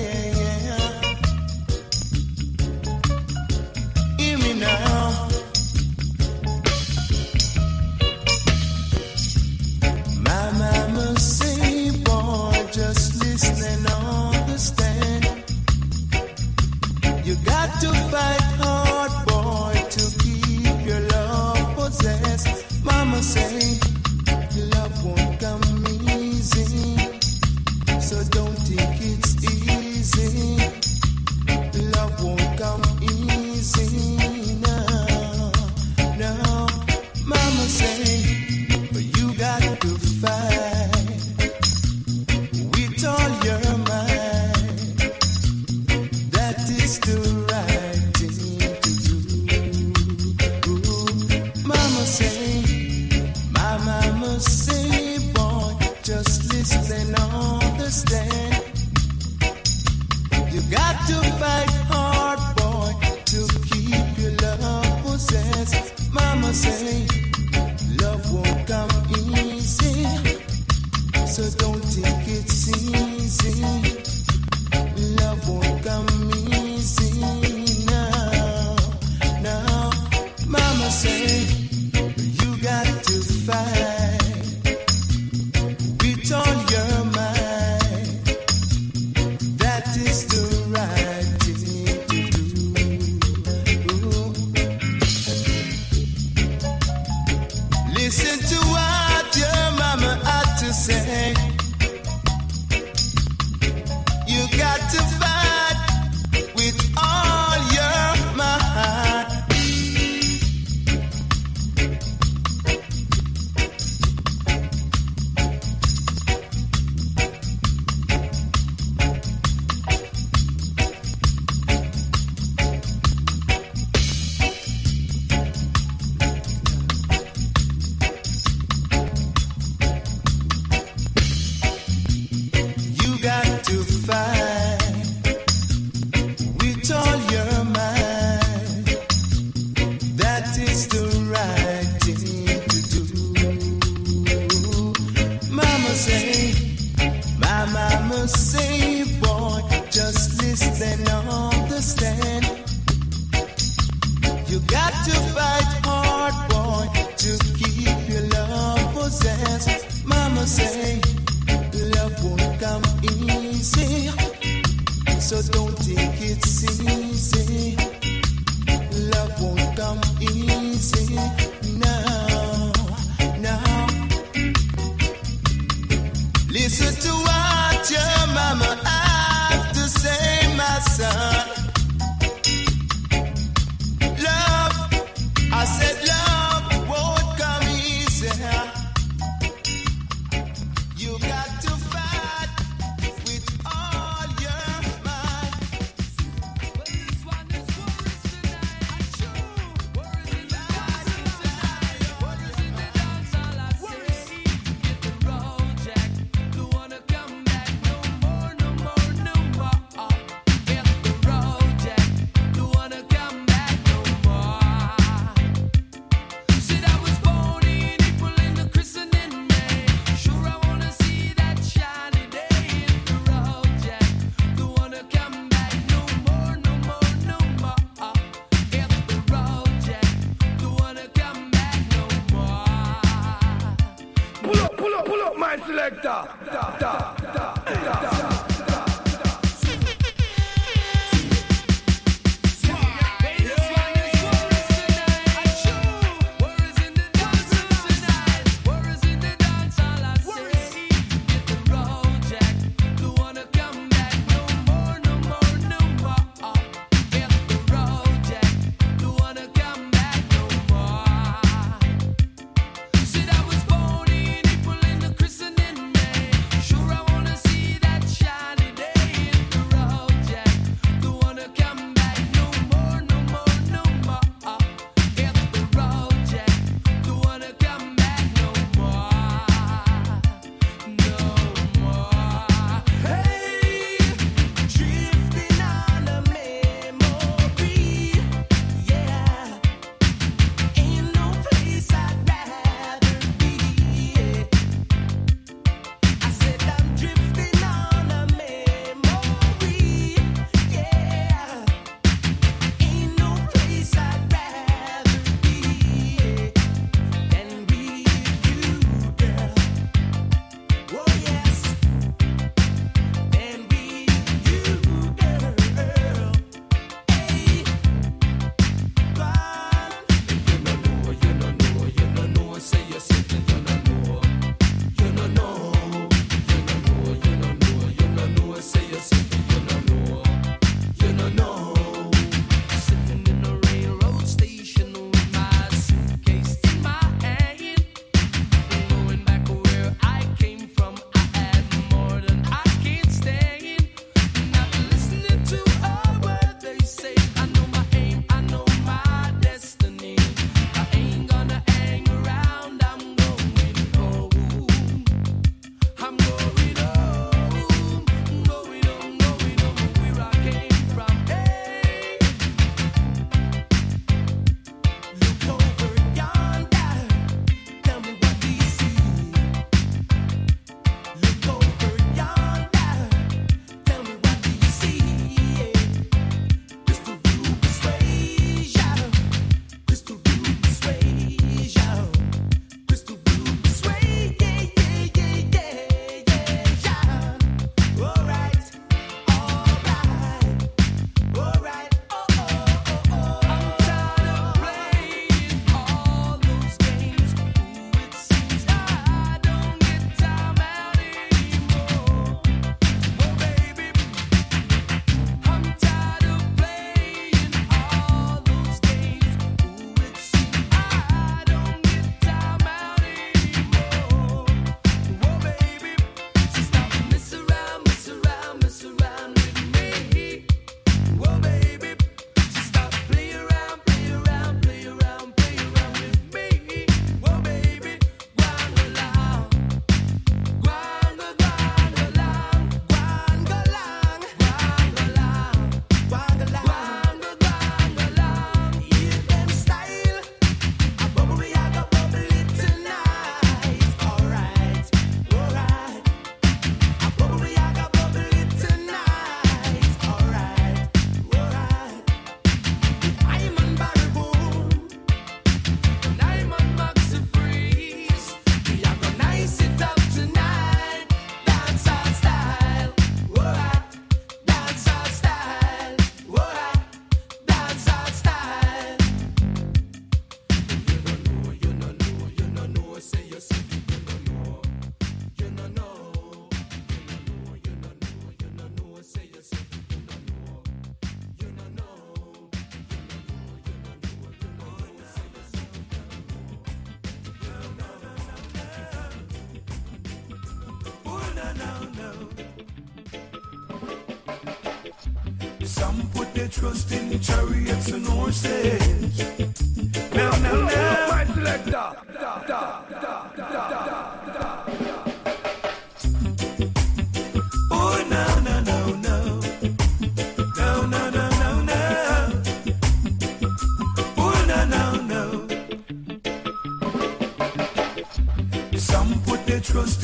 trust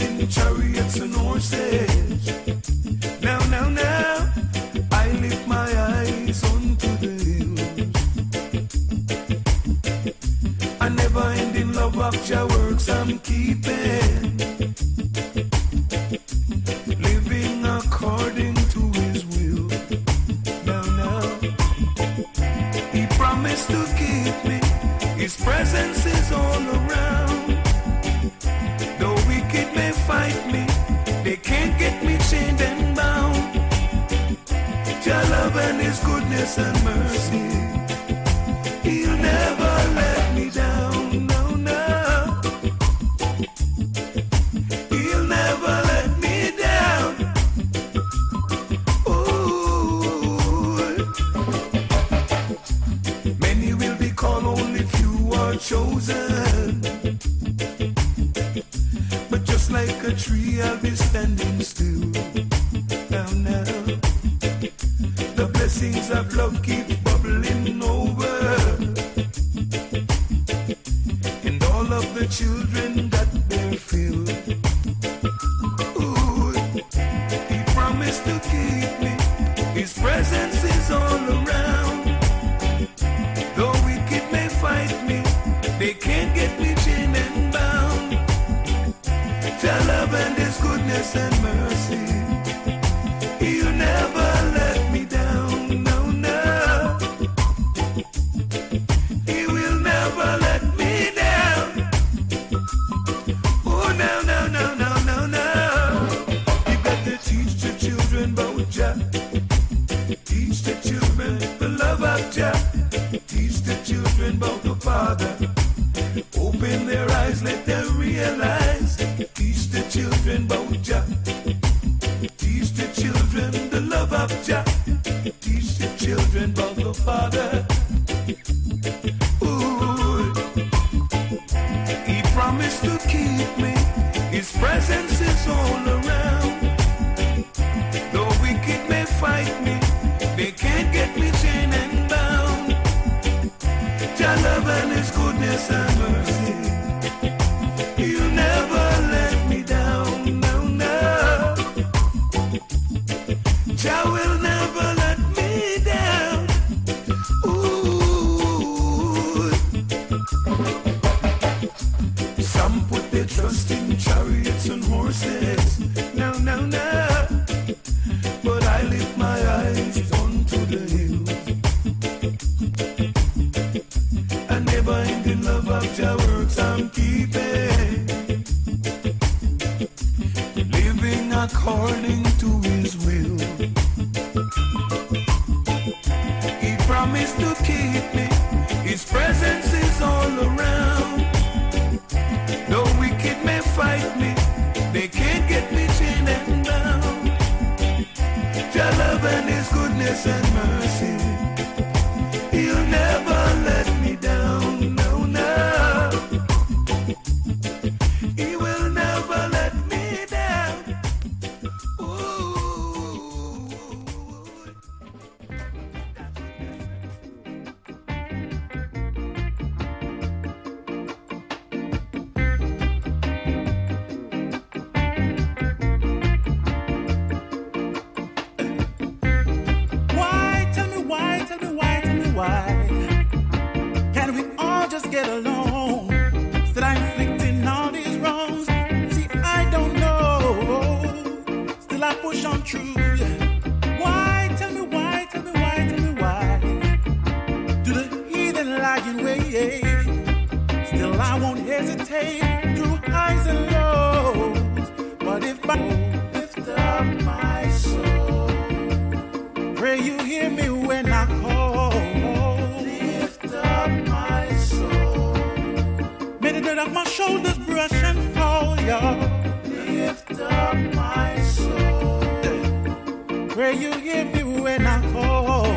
waves love keep bubbling over. And all of the children that they feel. Ooh, he promised to keep me. His presence is all around. Though wicked may fight me, they can't get me chained and bound. Tell love his goodness and mercy. Let up my shoulders brush and call y'all. Lift up my soul. Pray you hear me when I call.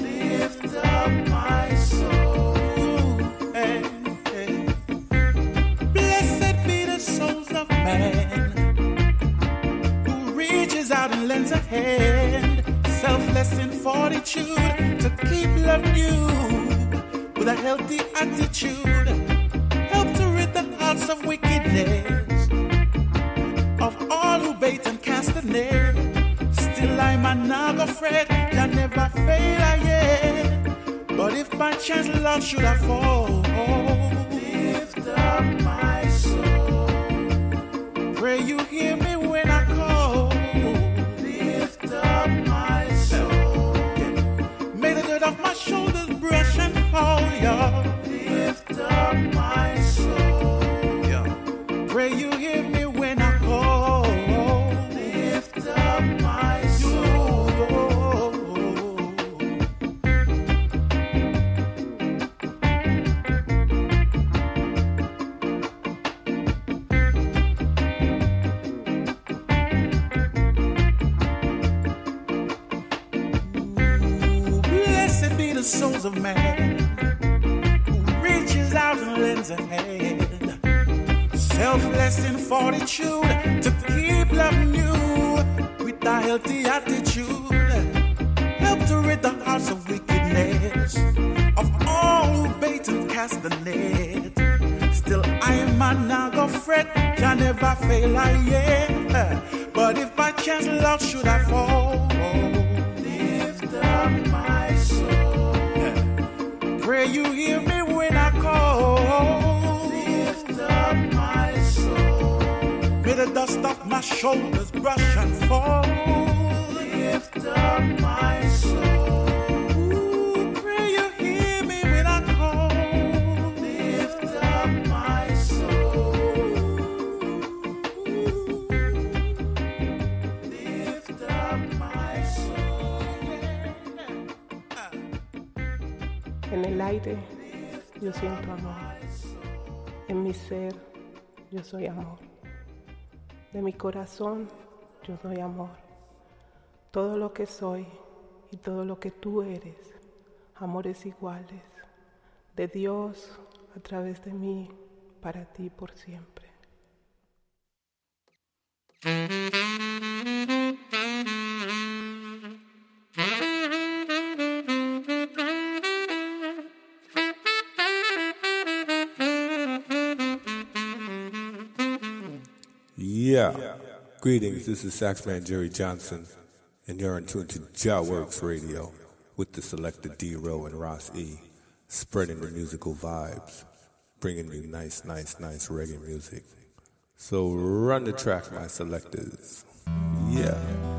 Lift up my soul. Hey, hey. Blessed be the souls of man who reaches out and lends a hand. Selfless in fortitude to keep love new with a healthy attitude. Of wickedness of all who bait and cast a net. Still I'm a naga fret, I never fail ah, I yet. But if by chance Lord should I fall, lift up my soul. Pray you hear me when I call. Lift up my soul. May the dirt off my shoulders brush and fall, yeah. Yo soy amor. De mi corazón yo doy amor. Todo lo que soy y todo lo que tú eres, amores iguales. De Dios a través de mí, para ti por siempre. Yeah. Greetings, this is Saxman Jerry Johnson, and you're in tune to Jah Works Radio with the selected D Row and Ross E, spreading the musical vibes, bringing you nice, nice, nice reggae music. So run the track, my selectors. Yeah.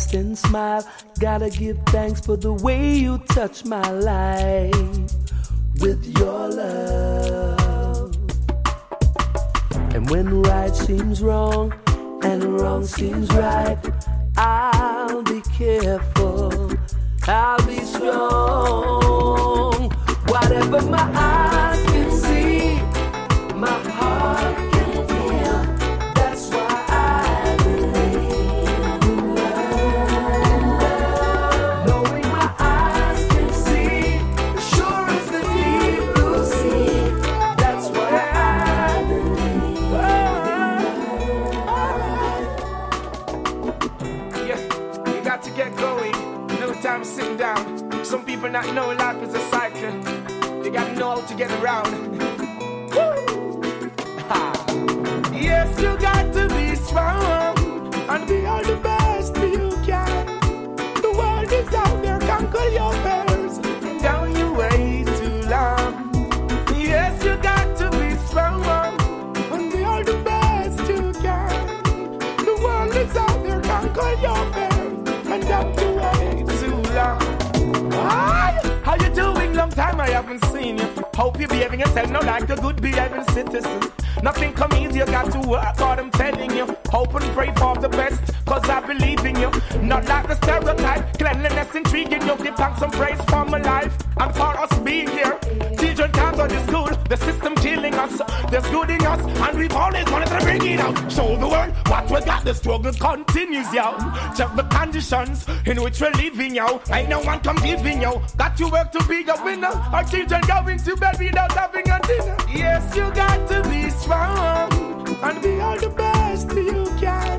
Everlasting smile. Gotta give thanks for the way you touch my life with your love. And when right seems wrong and wrong seems right, us. There's good in us, and we've always wanted to bring it out. Show the world what we got, the struggle continues, yo. Check the conditions in which we're living, yo. Ain't no one come giving, yo. Got to work to be a winner. Our children going to bed without having a dinner. Yes, you got to be strong and be all the best you can.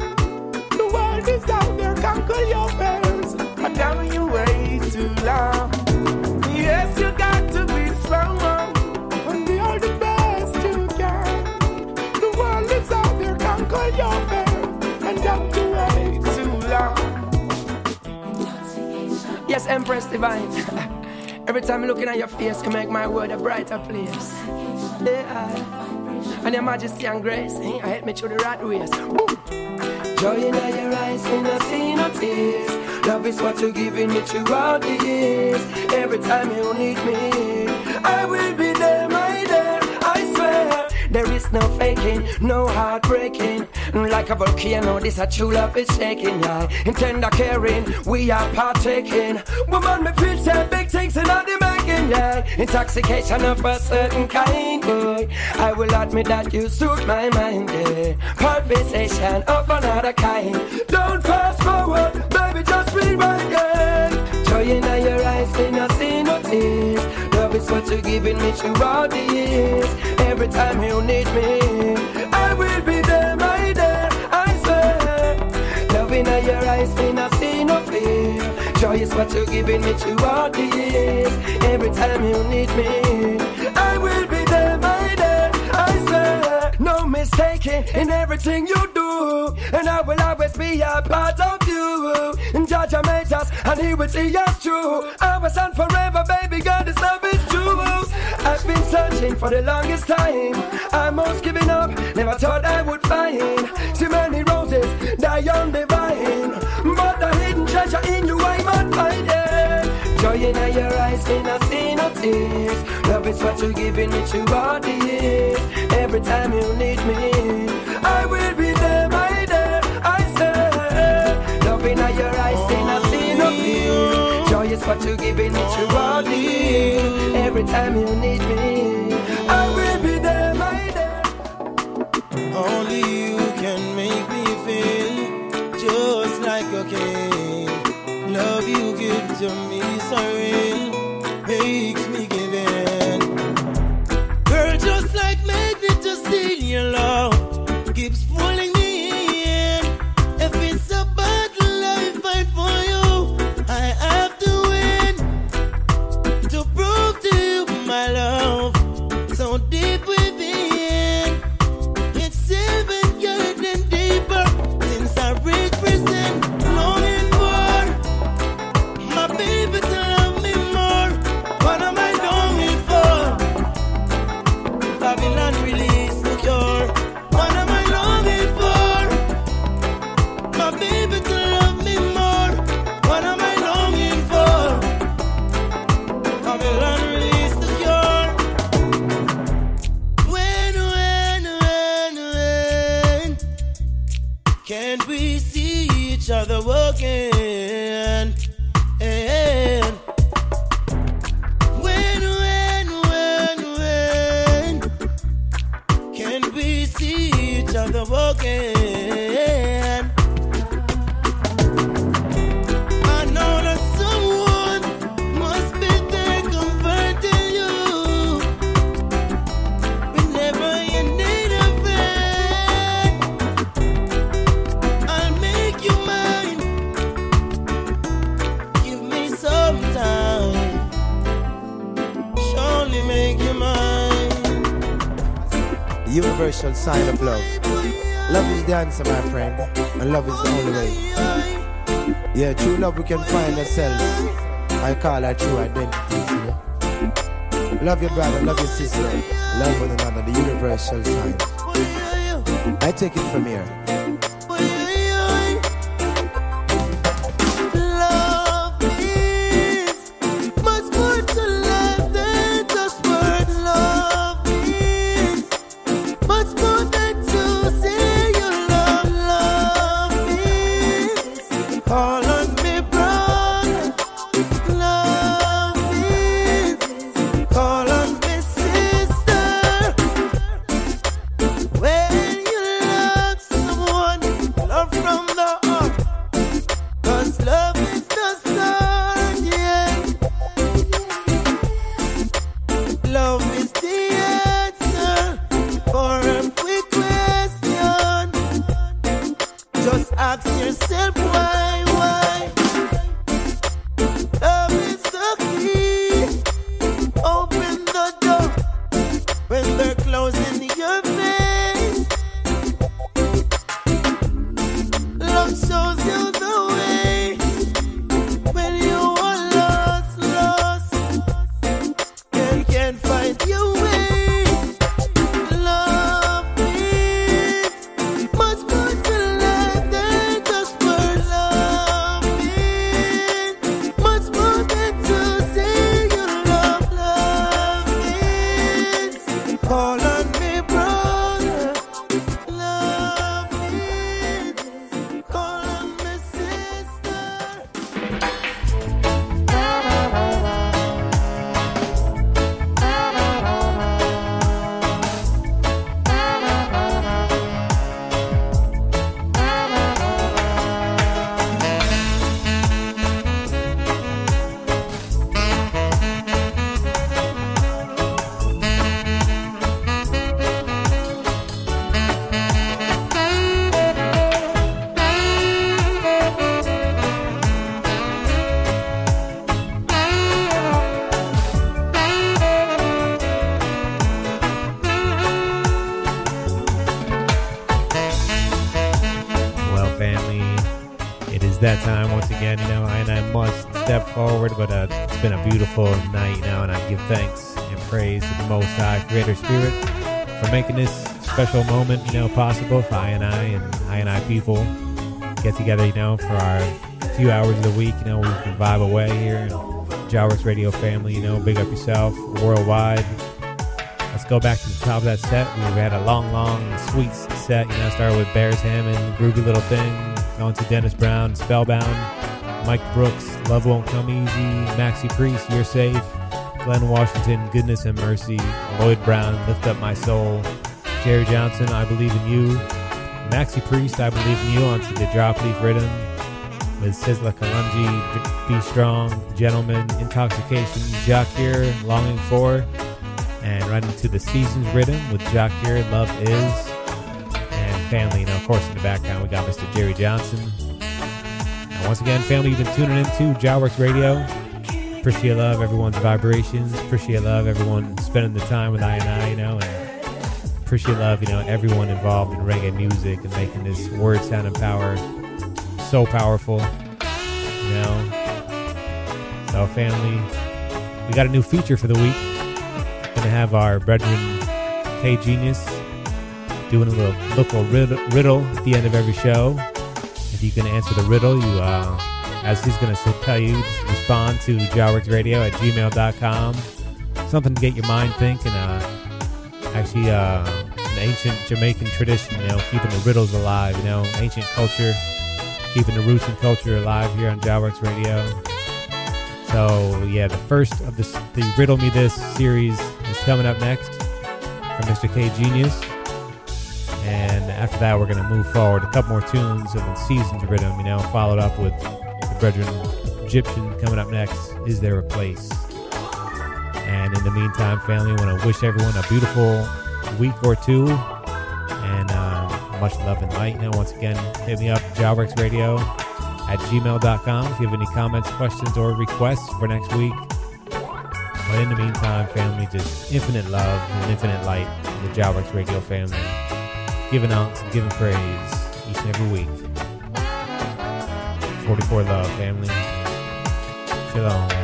The world is out there, conquer your fears. And down you way too long. Yes, you got to be strong Yes, Empress Divine. Every time I'm looking at your face, you make my world a brighter place. Yeah. And your majesty and grace, eh, I help me through the right ways. Joy in your eyes, me not see no tears. Love is what you're giving me throughout the years. Every time you need me, I will be There is no faking, no heartbreaking. Like a volcano, this a true love is shaking, yeah. In tender caring, we are partaking. Woman, me feel say big things in all the making, yeah. Intoxication of a certain kind, boy. I will admit that you suit my mind, yeah. Conversation of another kind. Don't fast forward, baby, just rewind, yeah. Joy in your eyes, me not see no tears. Love is what you're giving me throughout the years. Every time you need me, I will be there, my dear. I swear. Love in your eyes, me not see no fear. Joy is what you're giving me throughout the years. Every time you need me, No mistaking in everything you do, and I will always be a part of you. And Judge made us, and He will see us through. Our son forever, baby, God, this love is true. I've been searching for the longest time. I'm almost giving up, never thought I would find. Too many roses die on the vine, but the hidden treasure in you I might find it. Joy in your eyes, me not see no tears. Love is what you're giving me throughout the years. Every time you need me, I will be there, my dear. I say, love in your eyes, me not see no fear. Joy is what you're giving me throughout the years. Every time you need me, I will be there, my dear. Only you can make me feel just like a working. Love you give to me so real, makes your love, Love your brother, love your sister, love one another. The universal. I take it from here. Been a beautiful night, know, and I give thanks and praise to the Most High Creator Spirit for making this special moment, you know, possible for I and I and I and I people get together, you know, for our few hours of the week. You know, we can vibe away here. And Jah Works Radio family, you know, big up yourself worldwide. Let's go back to the top of that set. We had a long, long, sweet set. You know, started with Beres Hammond, Groovy Little Thing, going to Dennis Brown, Spellbound, Mike Brooks, Love Won't Come Easy, Maxi Priest, You're Safe, Glenn Washington, Goodness and Mercy, Lloyd Brown, Lift Up My Soul, Jerry Johnson, I Believe in You, Maxi Priest, I Believe in You onto the Drop Leaf Rhythm, with Sizzla Kalonji, Be Strong, Gentleman, Intoxication, Jah Cure, Longing For, and right into the Seasons Rhythm with Jah Cure, Love Is, and Family. Now, of course, in the background, we got Mr. Jerry Johnson. And once again, family, you've been tuning into Jah Works Radio. Appreciate love everyone's vibrations. Appreciate love everyone spending the time with I and I, you know, and appreciate love, you know, everyone involved in reggae music and making this word sound and power so powerful. You know. So family, we got a new feature for the week. Gonna have our brethren K Genius doing a little local riddle, riddle at the end of every show. If you can answer the riddle, you uh, as he's gonna tell you, respond to jahworksradio at gmail.com. Something to get your mind thinking. Uh, actually, uh, an ancient Jamaican tradition, you know, keeping the riddles alive. You know, ancient culture keeping the roots and culture alive here on Jah Works Radio. So yeah, the first of this, the Riddle Me This series is coming up next from Mr. K Genius, and after that we're gonna move forward. A couple more tunes of the season's rhythm, you know, followed up with the Brethren Gyptian coming up next. Is there a place? And in the meantime, family, I want to wish everyone a beautiful week or two and uh, much love and light. Now, once again, hit me up, jahworksradio at gmail.com if you have any comments, questions, or requests for next week. But in the meantime, family, just infinite love and infinite light the Jah Works Radio family. Giving out and giving praise each and every week. 44 love, family. Shalom.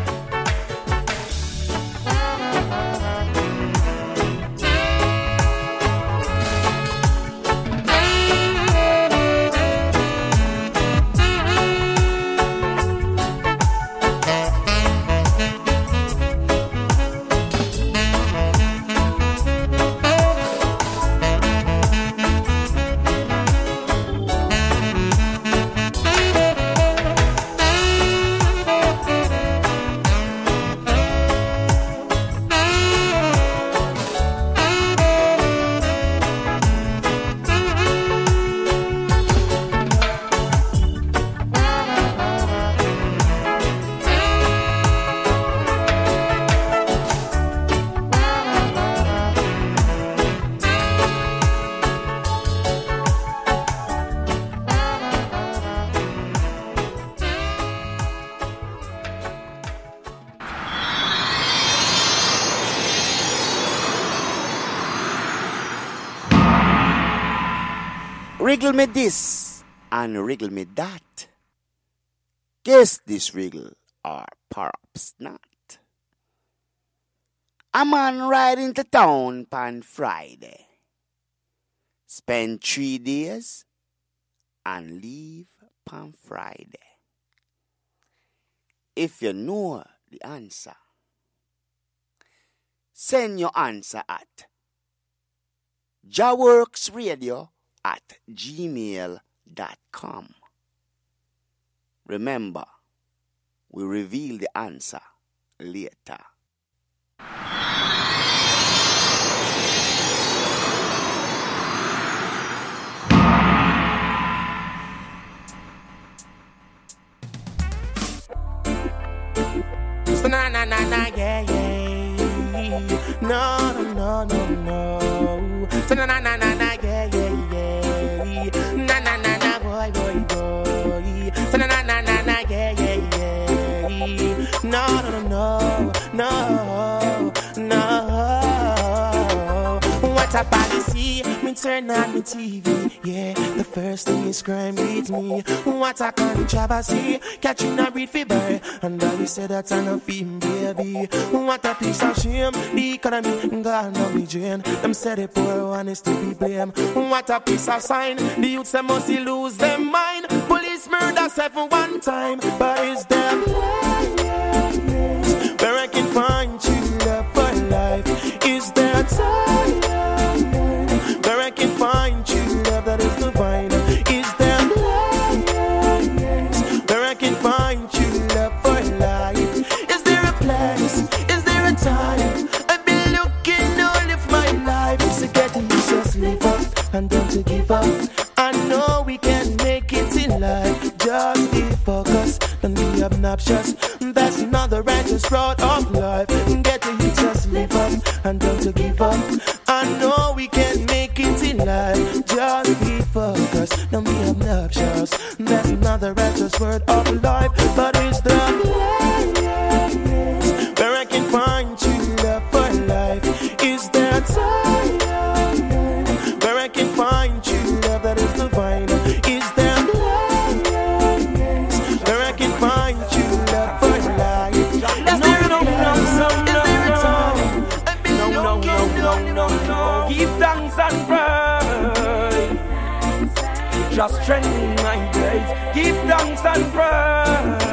Me this and wriggle me that. Guess this wriggle or perhaps not. A man ride into town pan Friday. Spend three days and leave pan Friday. If you know the answer, send your answer at jahworksradio at gmail.com. Remember, we reveal the answer later. So na na na na yeah yeah. No no no no no. So na na na na What a policy. Me turn on me TV. Yeah, the first thing is crime beats me. What a controversy. Catching a breed fever. And I said that I'm a film baby. What a piece of shame. The economy gone on me drain. Them say the poor one is to be blamed. What a piece of sign. The youths they must lose their mind. Police murder seven one time. But is there where I can find true love for life? Is there time and don't give up? I know we can make it in life. Just the fuck obnoxious. That's not the righteous road of life. Get to you just live up and don't give up. I know we can make it in life. Just be focused, don't be obnoxious. That's not the righteous word of life, No, no, no, no, no. Give thanks and praise. Just strengthen my days. Give thanks and praise.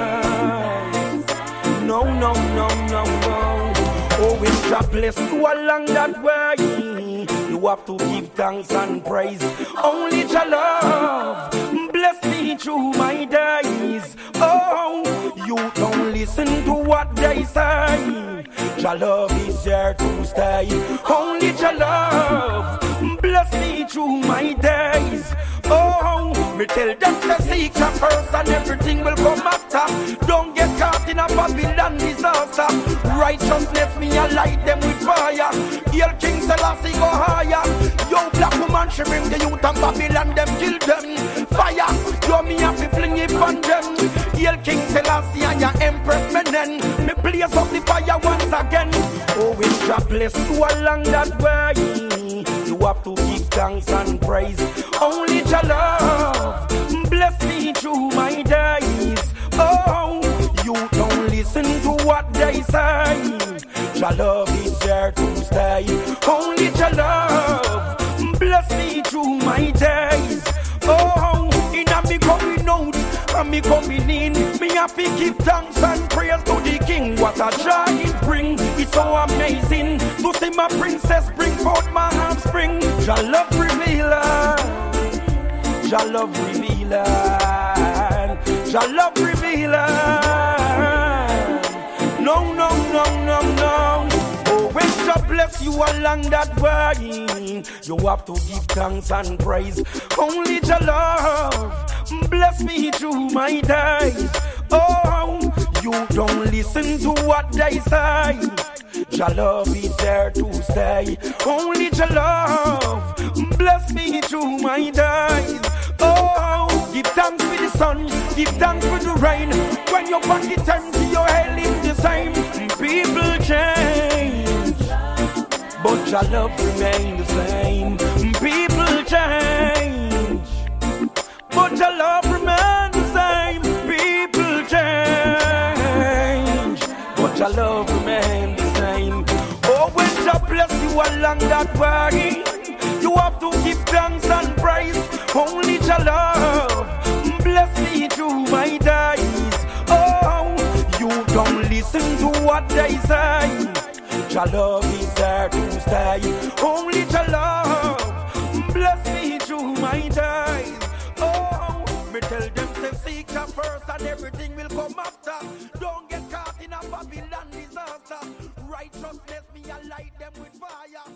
No, no, no, no, no. Always God bless you along that way. You have to give thanks and praise. Only your love bless me through my days. Oh, you don't listen to what they say. Your love is here to stay. Only your love bless me through my days. Oh, me tell them to seek ya first and everything will come after. Don't get caught in a Babylon disaster. Righteousness me a light them with fire. Hail King Selassie go higher. Yo, black woman she bring the youth and Babylon them kill them. Fire, yo me have to fling it on them. Hail King Selassie and your Empress Menen. Me blaze up the fire once again. Oh, it God bless you along that way. You have to give thanks and praise. Only your love bless me through my days. Oh, you don't listen to what they say. Your love is there to stay. Only your love bless me through my days. Me coming in, me to give thanks and praise to the King. What a joy it bring! It's so amazing to see my princess bring forth my offspring. Your love revealer, your love revealer, your love revealer. Bless you along that way, you have to give thanks and praise. Only your love bless me through my days. Oh, you don't listen to what they say. Your love is there to stay. Only your love bless me through my days. Oh, give thanks for the sun, give thanks for the rain. When your pocket empty, your head is the same. People change, but your love remains the same. People change, but your love remains the same. People change, but your love remains the same. Oh, when God bless you along that way, you have to give thanks and praise. Only your love bless me through my days. Oh, you don't listen to what they say. Your love is there to stay. Only your love bless me through my days. Oh, me tell them say seek ya first and everything will come after. Don't get caught in a Babylon disaster. Righteousness me a light them with fire.